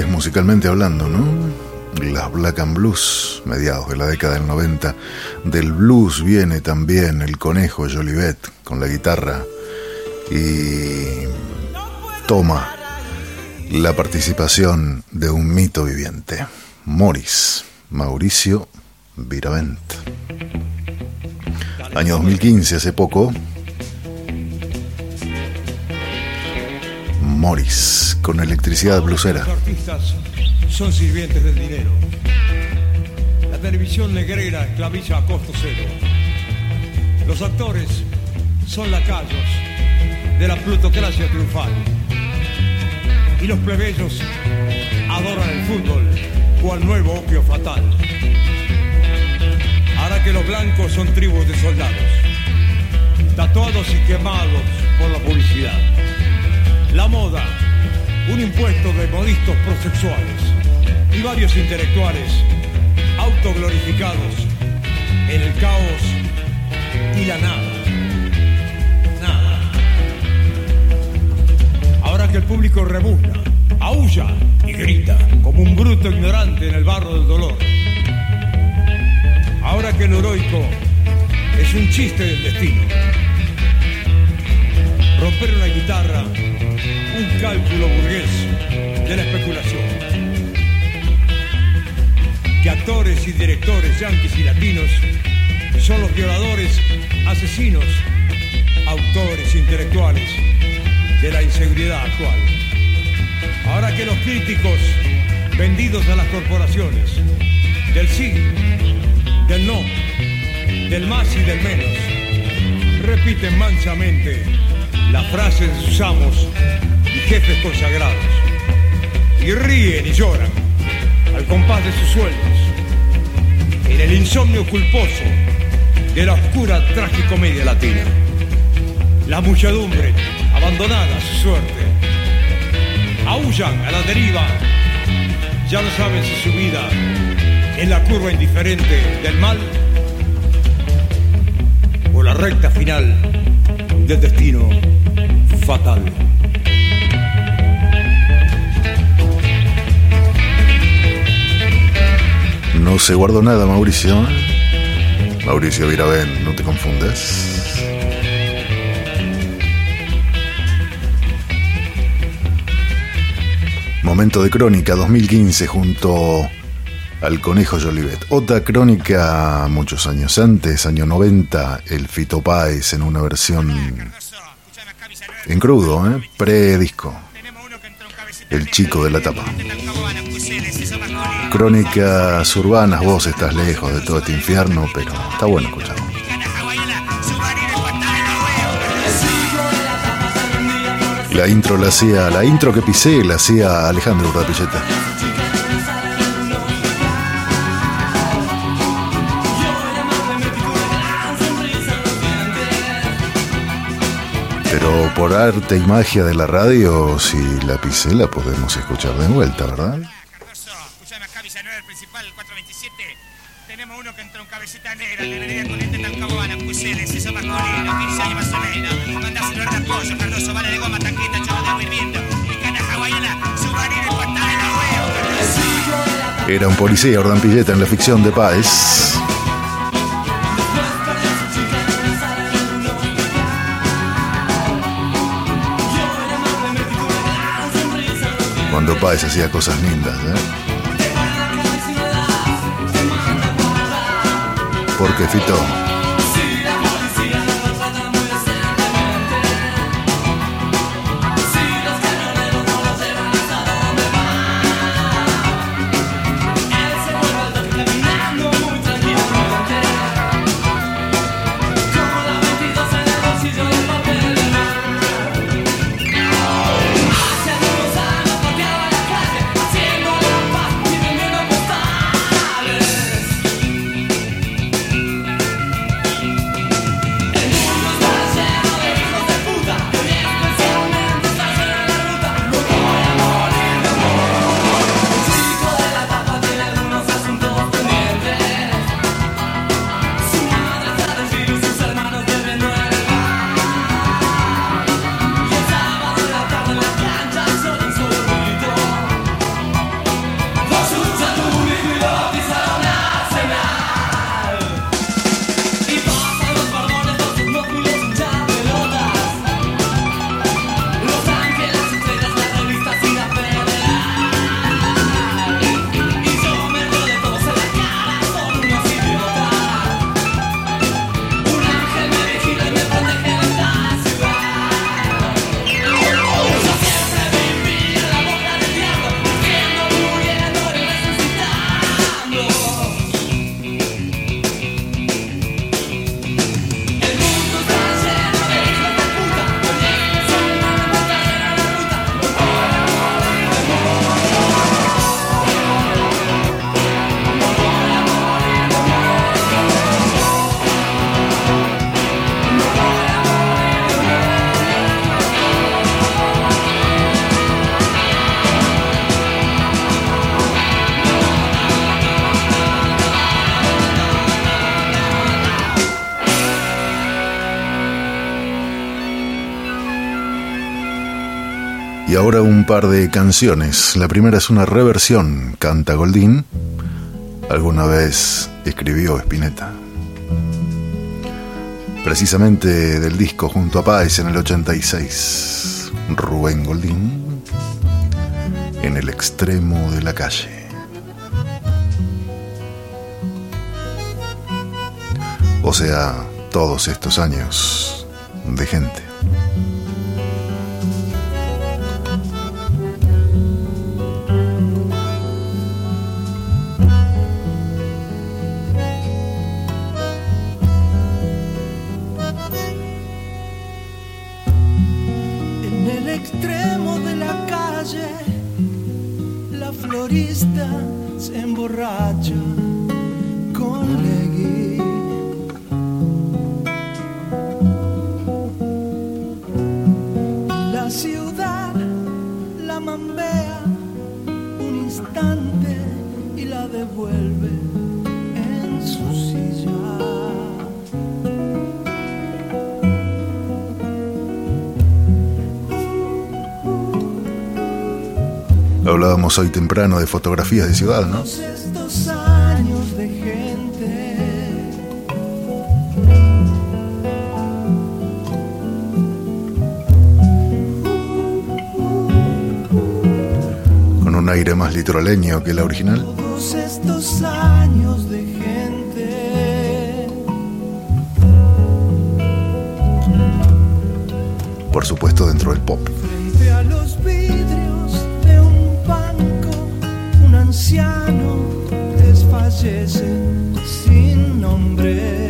Musicalmente hablando, ¿no? Las Black and Blues, mediados de la década del 90. Del blues viene también el conejo Jolivet con la guitarra y toma la participación de un mito viviente, Morris, Mauricio Viravent. Año 2015, hace poco, Morris, con electricidad blusera. Los artistas son sirvientes del dinero. La televisión negrera esclaviza a costo cero. Los actores son lacayos de la plutocracia triunfal. Y los plebeyos adoran el fútbol o al nuevo opio fatal. Ahora que los blancos son tribus de soldados, tatuados y quemados por la publicidad la moda, un impuesto de modistos prosexuales y varios intelectuales autoglorificados en el caos y la nada. Nada. Ahora que el público rebuzna, aúlla y grita como un bruto ignorante en el barro del dolor. Ahora que lo heroico es un chiste del destino. Romper una guitarra, un cálculo burgués de la especulación. Que actores y directores yanquis y latinos son los violadores, asesinos, autores intelectuales de la inseguridad actual. Ahora que los críticos vendidos a las corporaciones, del sí, del no, del más y del menos, repiten mansamente la frase de sus amos y jefes consagrados, y ríen y lloran al compás de sus sueldos, en el insomnio culposo de la oscura tragicomedia latina. La muchedumbre, abandonada a su suerte, aullan a la deriva, ya no saben si su vida en la curva indiferente del mal o la recta final del destino fatal. No se guardó nada, Mauricio. Mauricio Virabén, no te confundes. Momento de crónica 2015 junto al conejo Jolivet. Otra crónica muchos años antes, año 90, el Fito Páez en una versión en crudo, ¿eh? pre-disco. El chico de la tapa. Crónicas urbanas, vos estás lejos de todo este infierno, pero está bueno escucharlo. La intro la hacía, la intro que pisé la hacía Alejandro Rapilleta. Pero por arte y magia de la radio, si la pisé la podemos escuchar de vuelta, ¿verdad? Cabecita negra, le venía con Talcahuana, Puceles, se llama Colino, 15 años más o menos. Mandáselo de apoyo, Cardoso, vale de goma, tanqueta, chaval de hirviendo. Y cana hawaiana, submarino y patada de la huevo. Era un policía, Ordan Pilleta, en la ficción de Páez. Cuando Páez hacía cosas lindas, ¿eh? Porque Fito. Un par de canciones. La primera es una reversión, canta Goldín. Alguna vez escribió Spinetta. Precisamente del disco junto a Páez en el 86, Rubén Goldín, en el extremo de la calle. O sea, todos estos años de gente. Temprano de fotografías de ciudad, ¿no? Estos años de gente. Con un aire más litroleño que la original. Todos estos años de gente. Por supuesto dentro del pop. Frente a los vidrios desfallece sin nombre.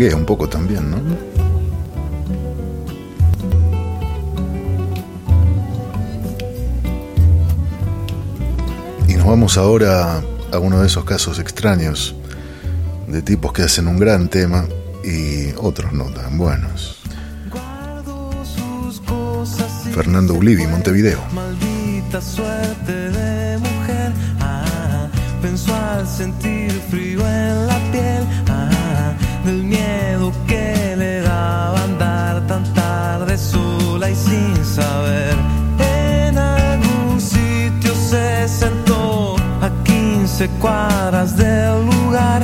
Un poco también, ¿no? Y nos vamos ahora a uno de esos casos extraños de tipos que hacen un gran tema y otros no tan buenos. Fernando Ulivi, Montevideo. Maldito bonita suerte de mujer. Ah, pensó al sentir 15 cuadras del lugar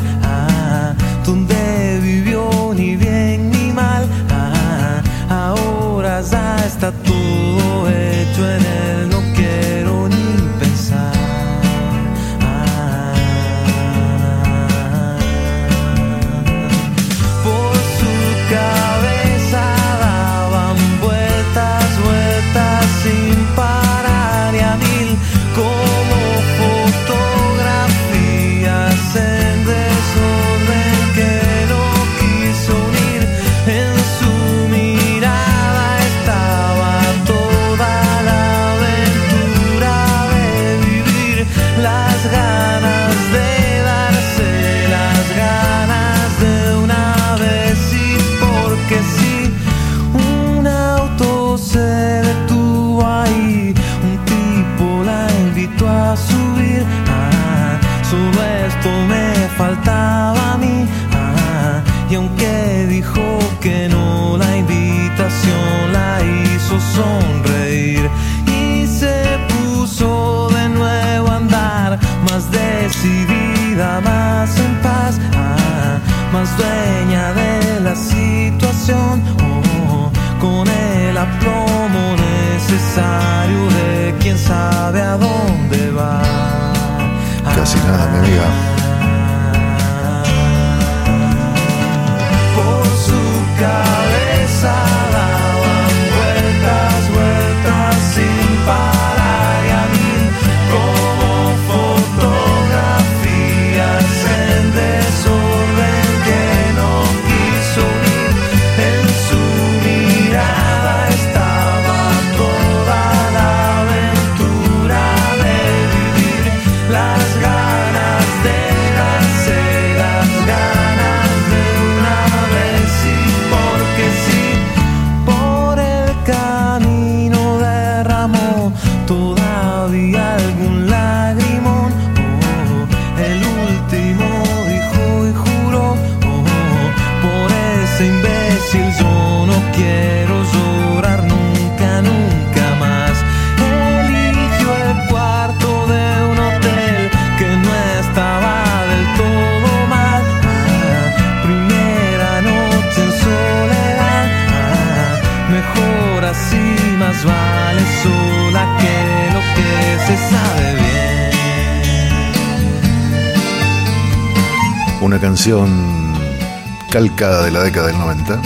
década del 90.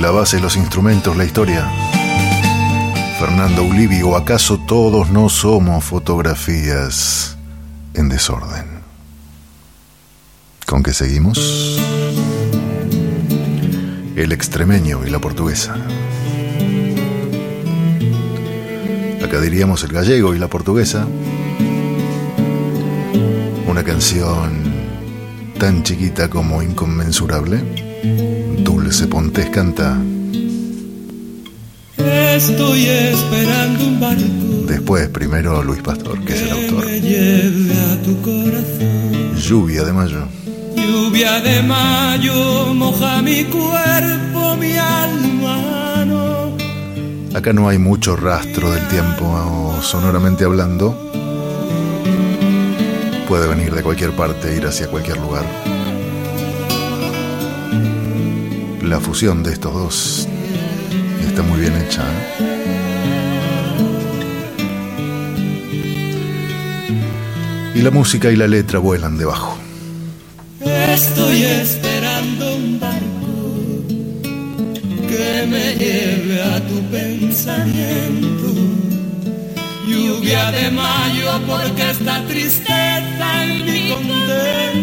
La base los instrumentos, la historia. Fernando Ulivi, o acaso todos no somos fotografías en desorden. ¿Con qué seguimos? El extremeño y la portuguesa. Acá diríamos el gallego y la portuguesa. Una canción tan chiquita como inconmensurable. Dulce Pontés canta. Estoy esperando un barco Después, primero Luis Pastor, que es el autor. que lleve a tu corazón. Lluvia de mayo. Lluvia de mayo moja mi cuerpo, mi alma, no. Acá no hay mucho rastro del tiempo, sonoramente hablando. Puede venir de cualquier parte, ir hacia cualquier lugar. La fusión de estos dos está muy bien hecha. ¿eh? Y la música y la letra vuelan debajo. Estoy esperando un barco que me lleve a tu pensamiento. Lluvia de mayo porque esta tristeza en mi contento.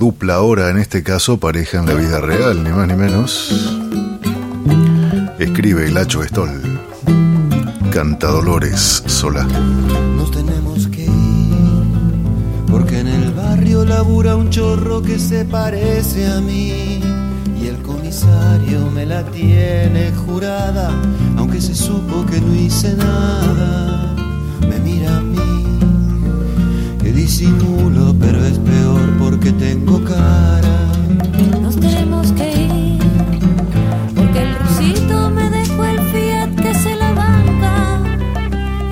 Dupla ahora, en este caso pareja en la vida real, ni más ni menos. Escribe el Hacho Stoll. Canta Dolores Sola. Nos tenemos que ir, porque en el barrio labura un chorro que se parece a mí. Y el comisario me la tiene jurada, aunque se supo que no hice nada. Disimulo, pero es peor porque tengo cara. Nos tenemos que ir, porque el rusito me dejó el Fiat que se la banca.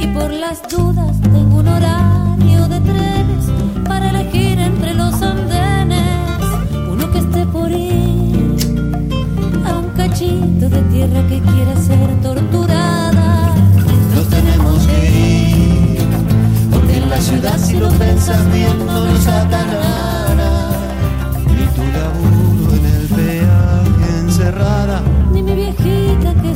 Y por las dudas tengo un horario de trenes para elegir entre los andenes. Uno que esté por ir a un cachito de tierra que quiera ser torturada. La ciudad si lo no nos ata nada. Ni tu laburo en el peaje encerrada. Ni mi viejita que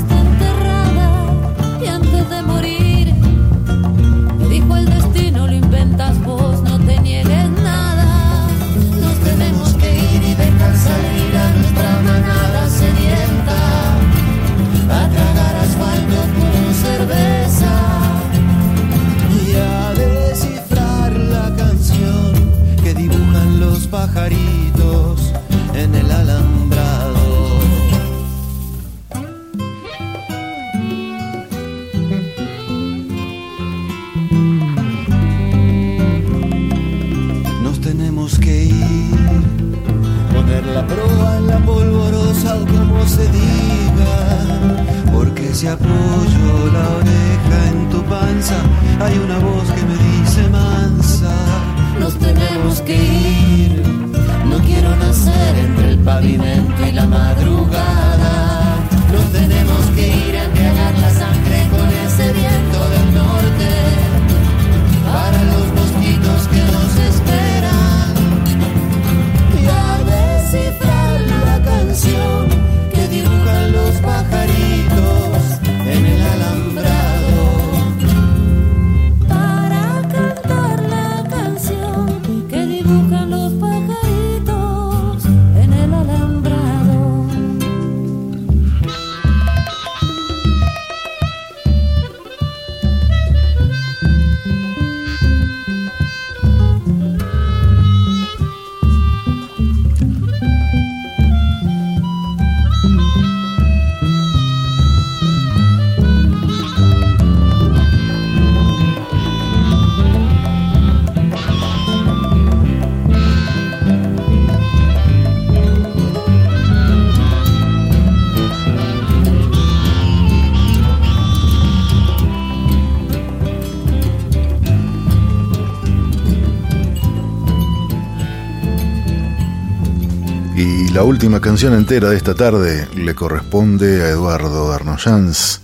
última canción entera de esta tarde le corresponde a Eduardo Darnoyans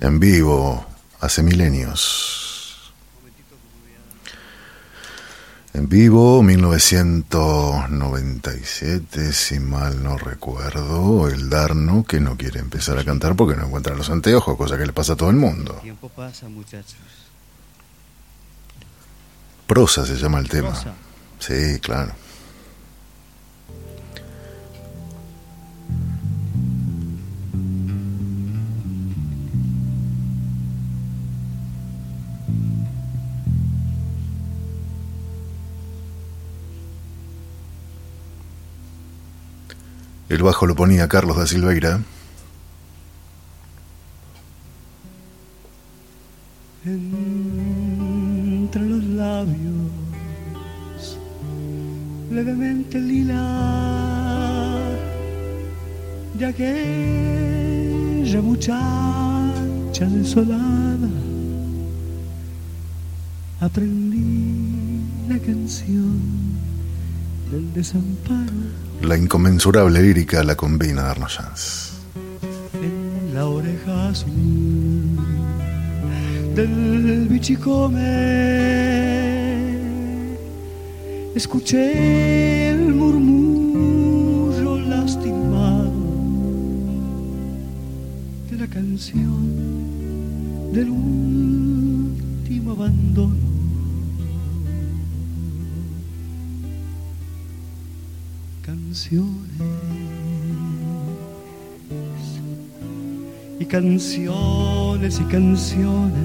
en vivo hace milenios. En vivo, 1997, si mal no recuerdo, el Darno que no quiere empezar a cantar porque no encuentra los anteojos, cosa que le pasa a todo el mundo. El tiempo pasa, muchachos. Prosa se llama el tema. Prosa. Sí, claro. El bajo lo ponía Carlos da Silveira. Entre los labios, levemente lila de aquella muchacha desolada, aprendí la canción del desamparo La inconmensurable lírica la combina Arno Jans. en la oreja azul del bichicome. Escuché el murmullo lastimado de la canción del último abandono. Y canciones y canciones.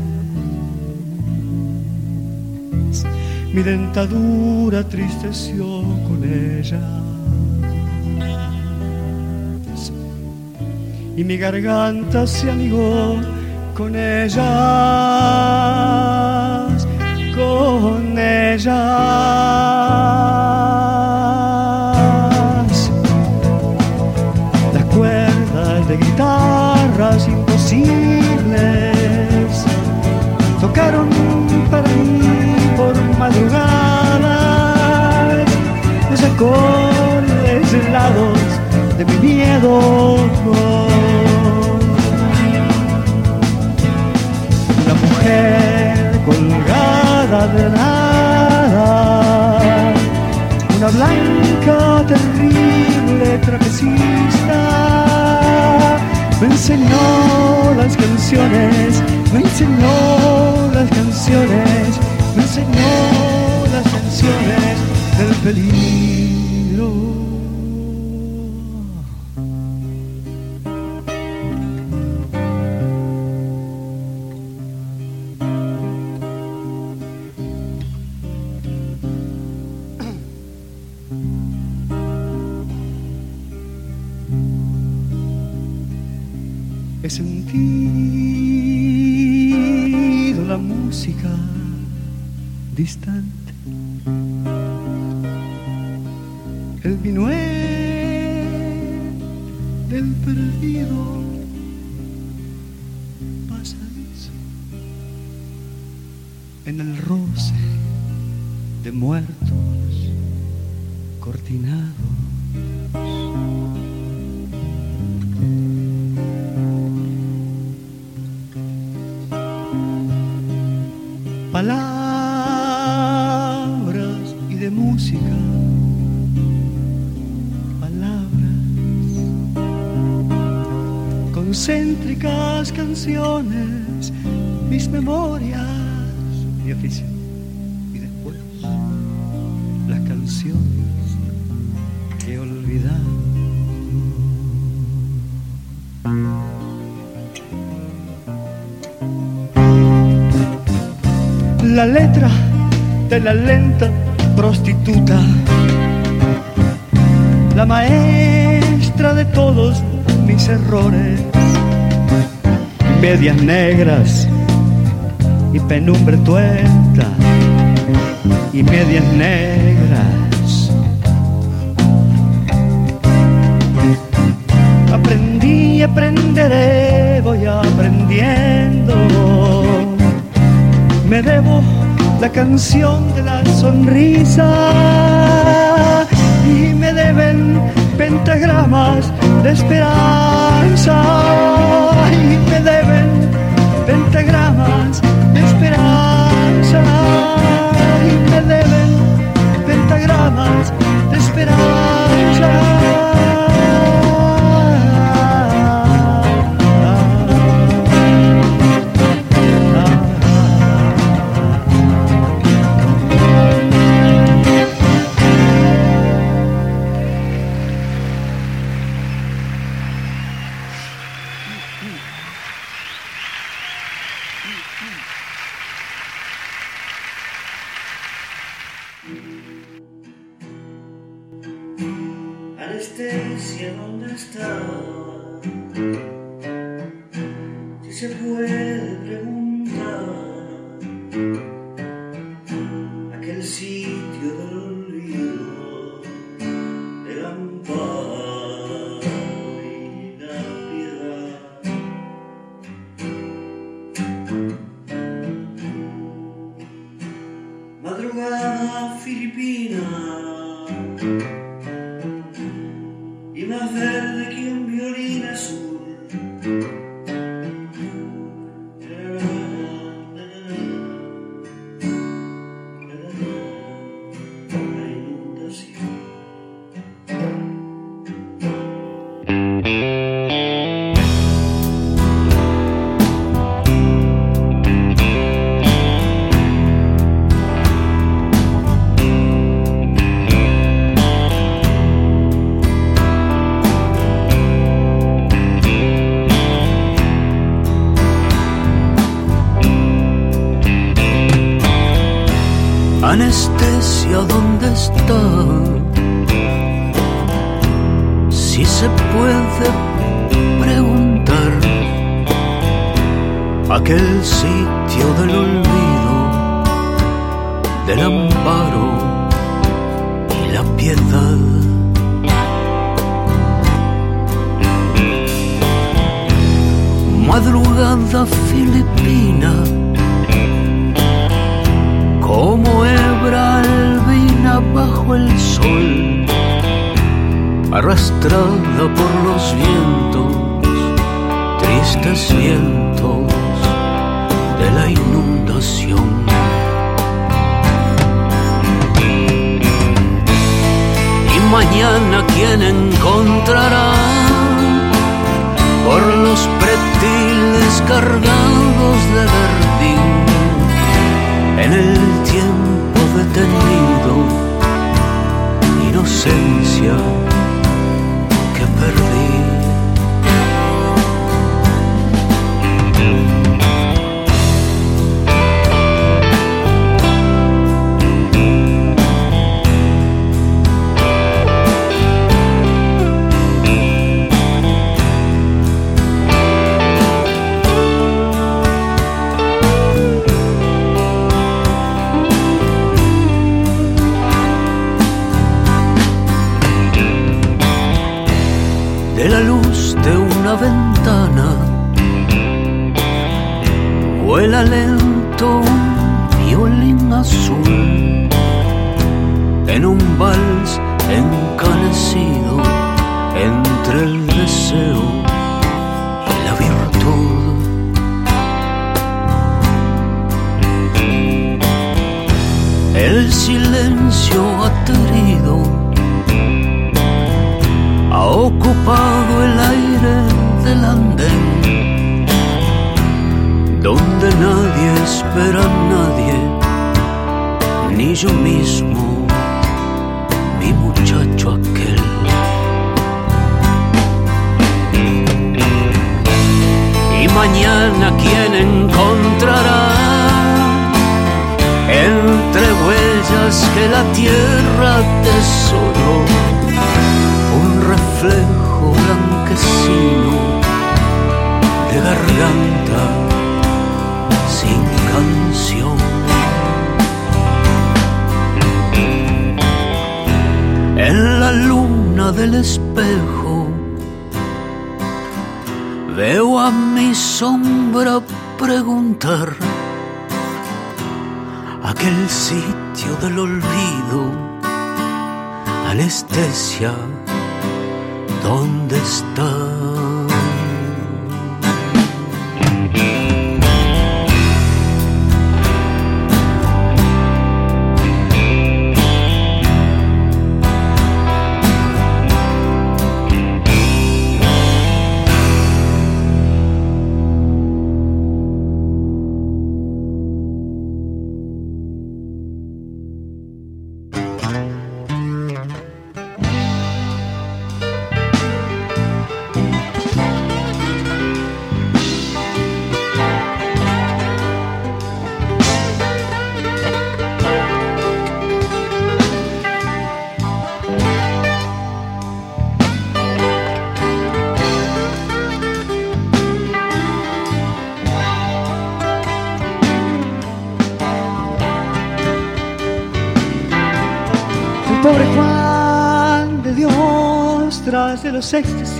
Mi dentadura tristeció con ella. Y mi garganta se amigó con ellas, con ellas. Imposibles tocaron para mí por madrugadas los acordes helados de mi miedo. Una mujer colgada de nada, una blanca terrible me enseñó las canciones, me enseñó las canciones, me enseñó las canciones del peligro. distant la letra de la lenta prostituta, la maestra de todos mis errores, medias negras y penumbre tuerta, y medias negras. Canción de la sonrisa. Y me deben pentagramas de esperanza. Y me deben pentagramas de esperanza. Y me deben pentagramas de esperanza Anestesia, ¿dónde estás? quien encontrará entre huellas que la tierra tesoró, un reflejo blanquecino de garganta sin canción. En la luna del espejo Veo a mi sombra preguntar aquel sitio del olvido, anestesia, ¿dónde está? Los éxtasis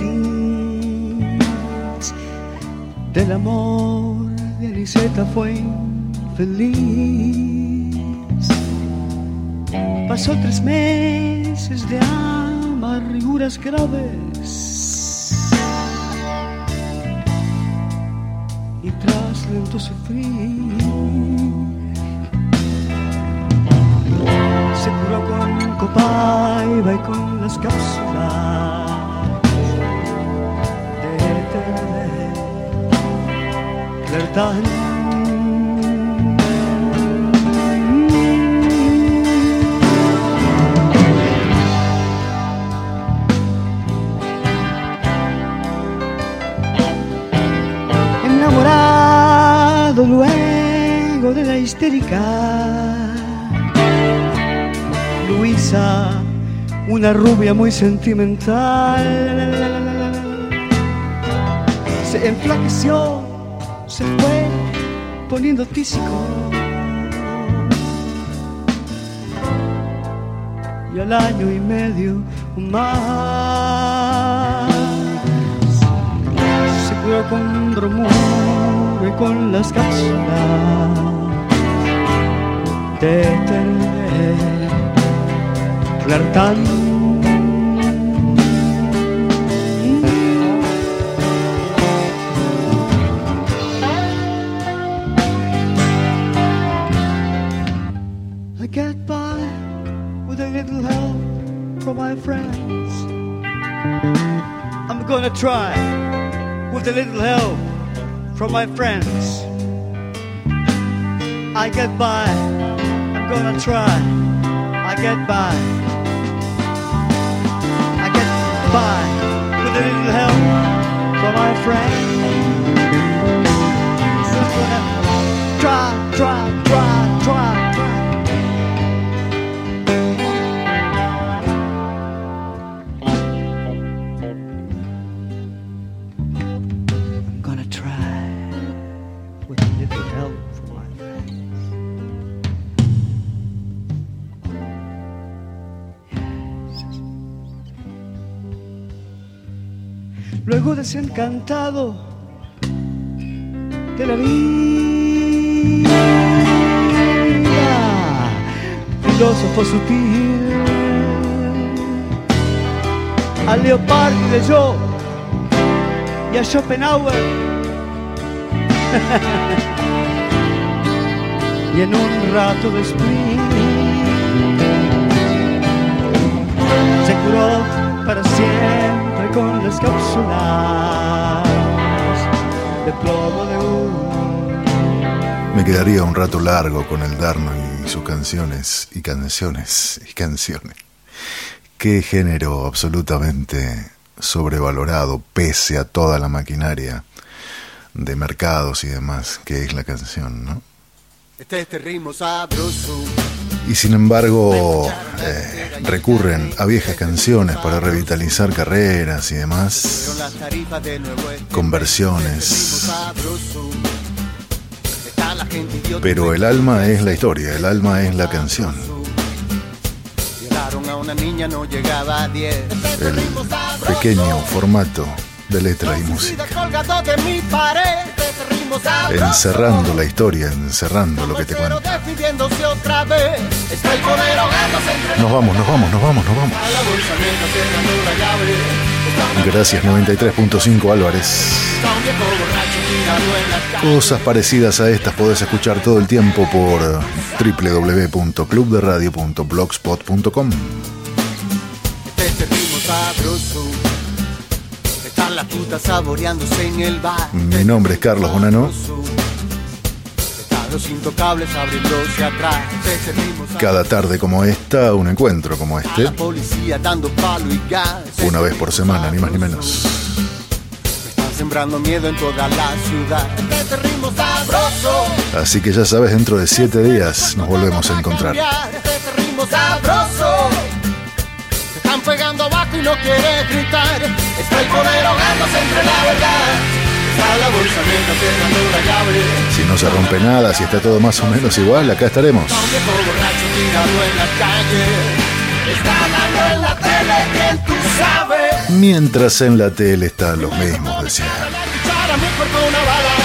del amor de Aniceta fue infeliz. Pasó tres meses de amarguras graves y tras lento sufrir se curó con copaiba y con Clertán. Enamorado luego de la histérica Luisa, una rubia muy sentimental. Se enflaqueció, se fue poniendo tísico. Y al año y medio más se curó con bromuro y con las cápsulas de tener flirtando. Little help from my friends. I get by, I'm gonna try. I get by. I get by with a little help from my friends. Luego desencantado de la vida, filósofo sutil, a Leopardi leyó y a Schopenhauer. y en un rato de spleen se curó para siempre las cápsulas de plomo de un Me quedaría un rato largo con el Darno y sus canciones y canciones y canciones. Qué género absolutamente sobrevalorado pese a toda la maquinaria de mercados y demás que es la canción, ¿no? Este este ritmo sabroso. Y sin embargo eh, recurren a viejas canciones para revitalizar carreras y demás, conversiones. Pero el alma es la historia, el alma es la canción. Violaron a una niña, no llegaba a 10. El pequeño formato de letra y música. Encerrando la historia, encerrando lo que te entre Nos vamos, nos vamos, nos vamos, nos vamos. Gracias 93.5 Álvarez. Cosas parecidas a estas podés escuchar todo el tiempo por www.clubderadio.blogspot.com. Este ritmo sabroso. Están las putas saboreándose en el bar. Mi nombre es Carlos Bonano. Están los intocables abriéndose atrás. Ritmo sabroso. Cada tarde como esta, un encuentro como este, La policía dando palo y gas. una vez por semana, ni más ni menos. Están sembrando miedo en toda la ciudad. Este ritmo sabroso. Así que ya sabes, dentro de siete días nos volvemos a encontrar. Este ritmo sabroso. Están pegando y no quiere gritar. Está el poder ahogándose entre la verdad. Está la bolsa mientras cerrando la llave. Si no se rompe nada, si está todo más o menos igual, acá estaremos. Está un viejo borracho tirado en la calle. Está dando en la tele, bien tú sabes. Mientras en la tele están los mismos de siempre. Para mi cuerpo una bala,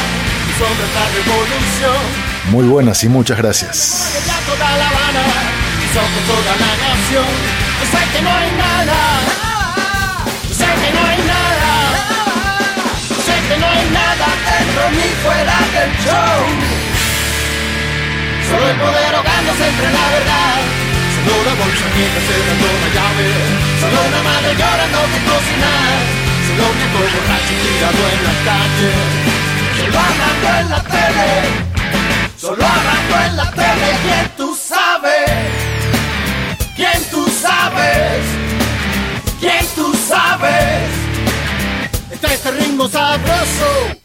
y sobre esta revolución. Muy buenas y muchas gracias. Ya toda La Habana, y somos toda la nación. Yo sé que no hay nada. fuera del show. Solo el poder ahogándose entre la verdad. Solo una bolsa vieja cerrando una llave. Solo una madre llorando que cocinar. Solo un viejo borracho tirado en la calle. Solo hablando en la tele. Solo hablando en la tele. ¿Quién tú sabes? ¿Quién tú sabes? ¿Quién tú sabes? Está este ritmo sabroso.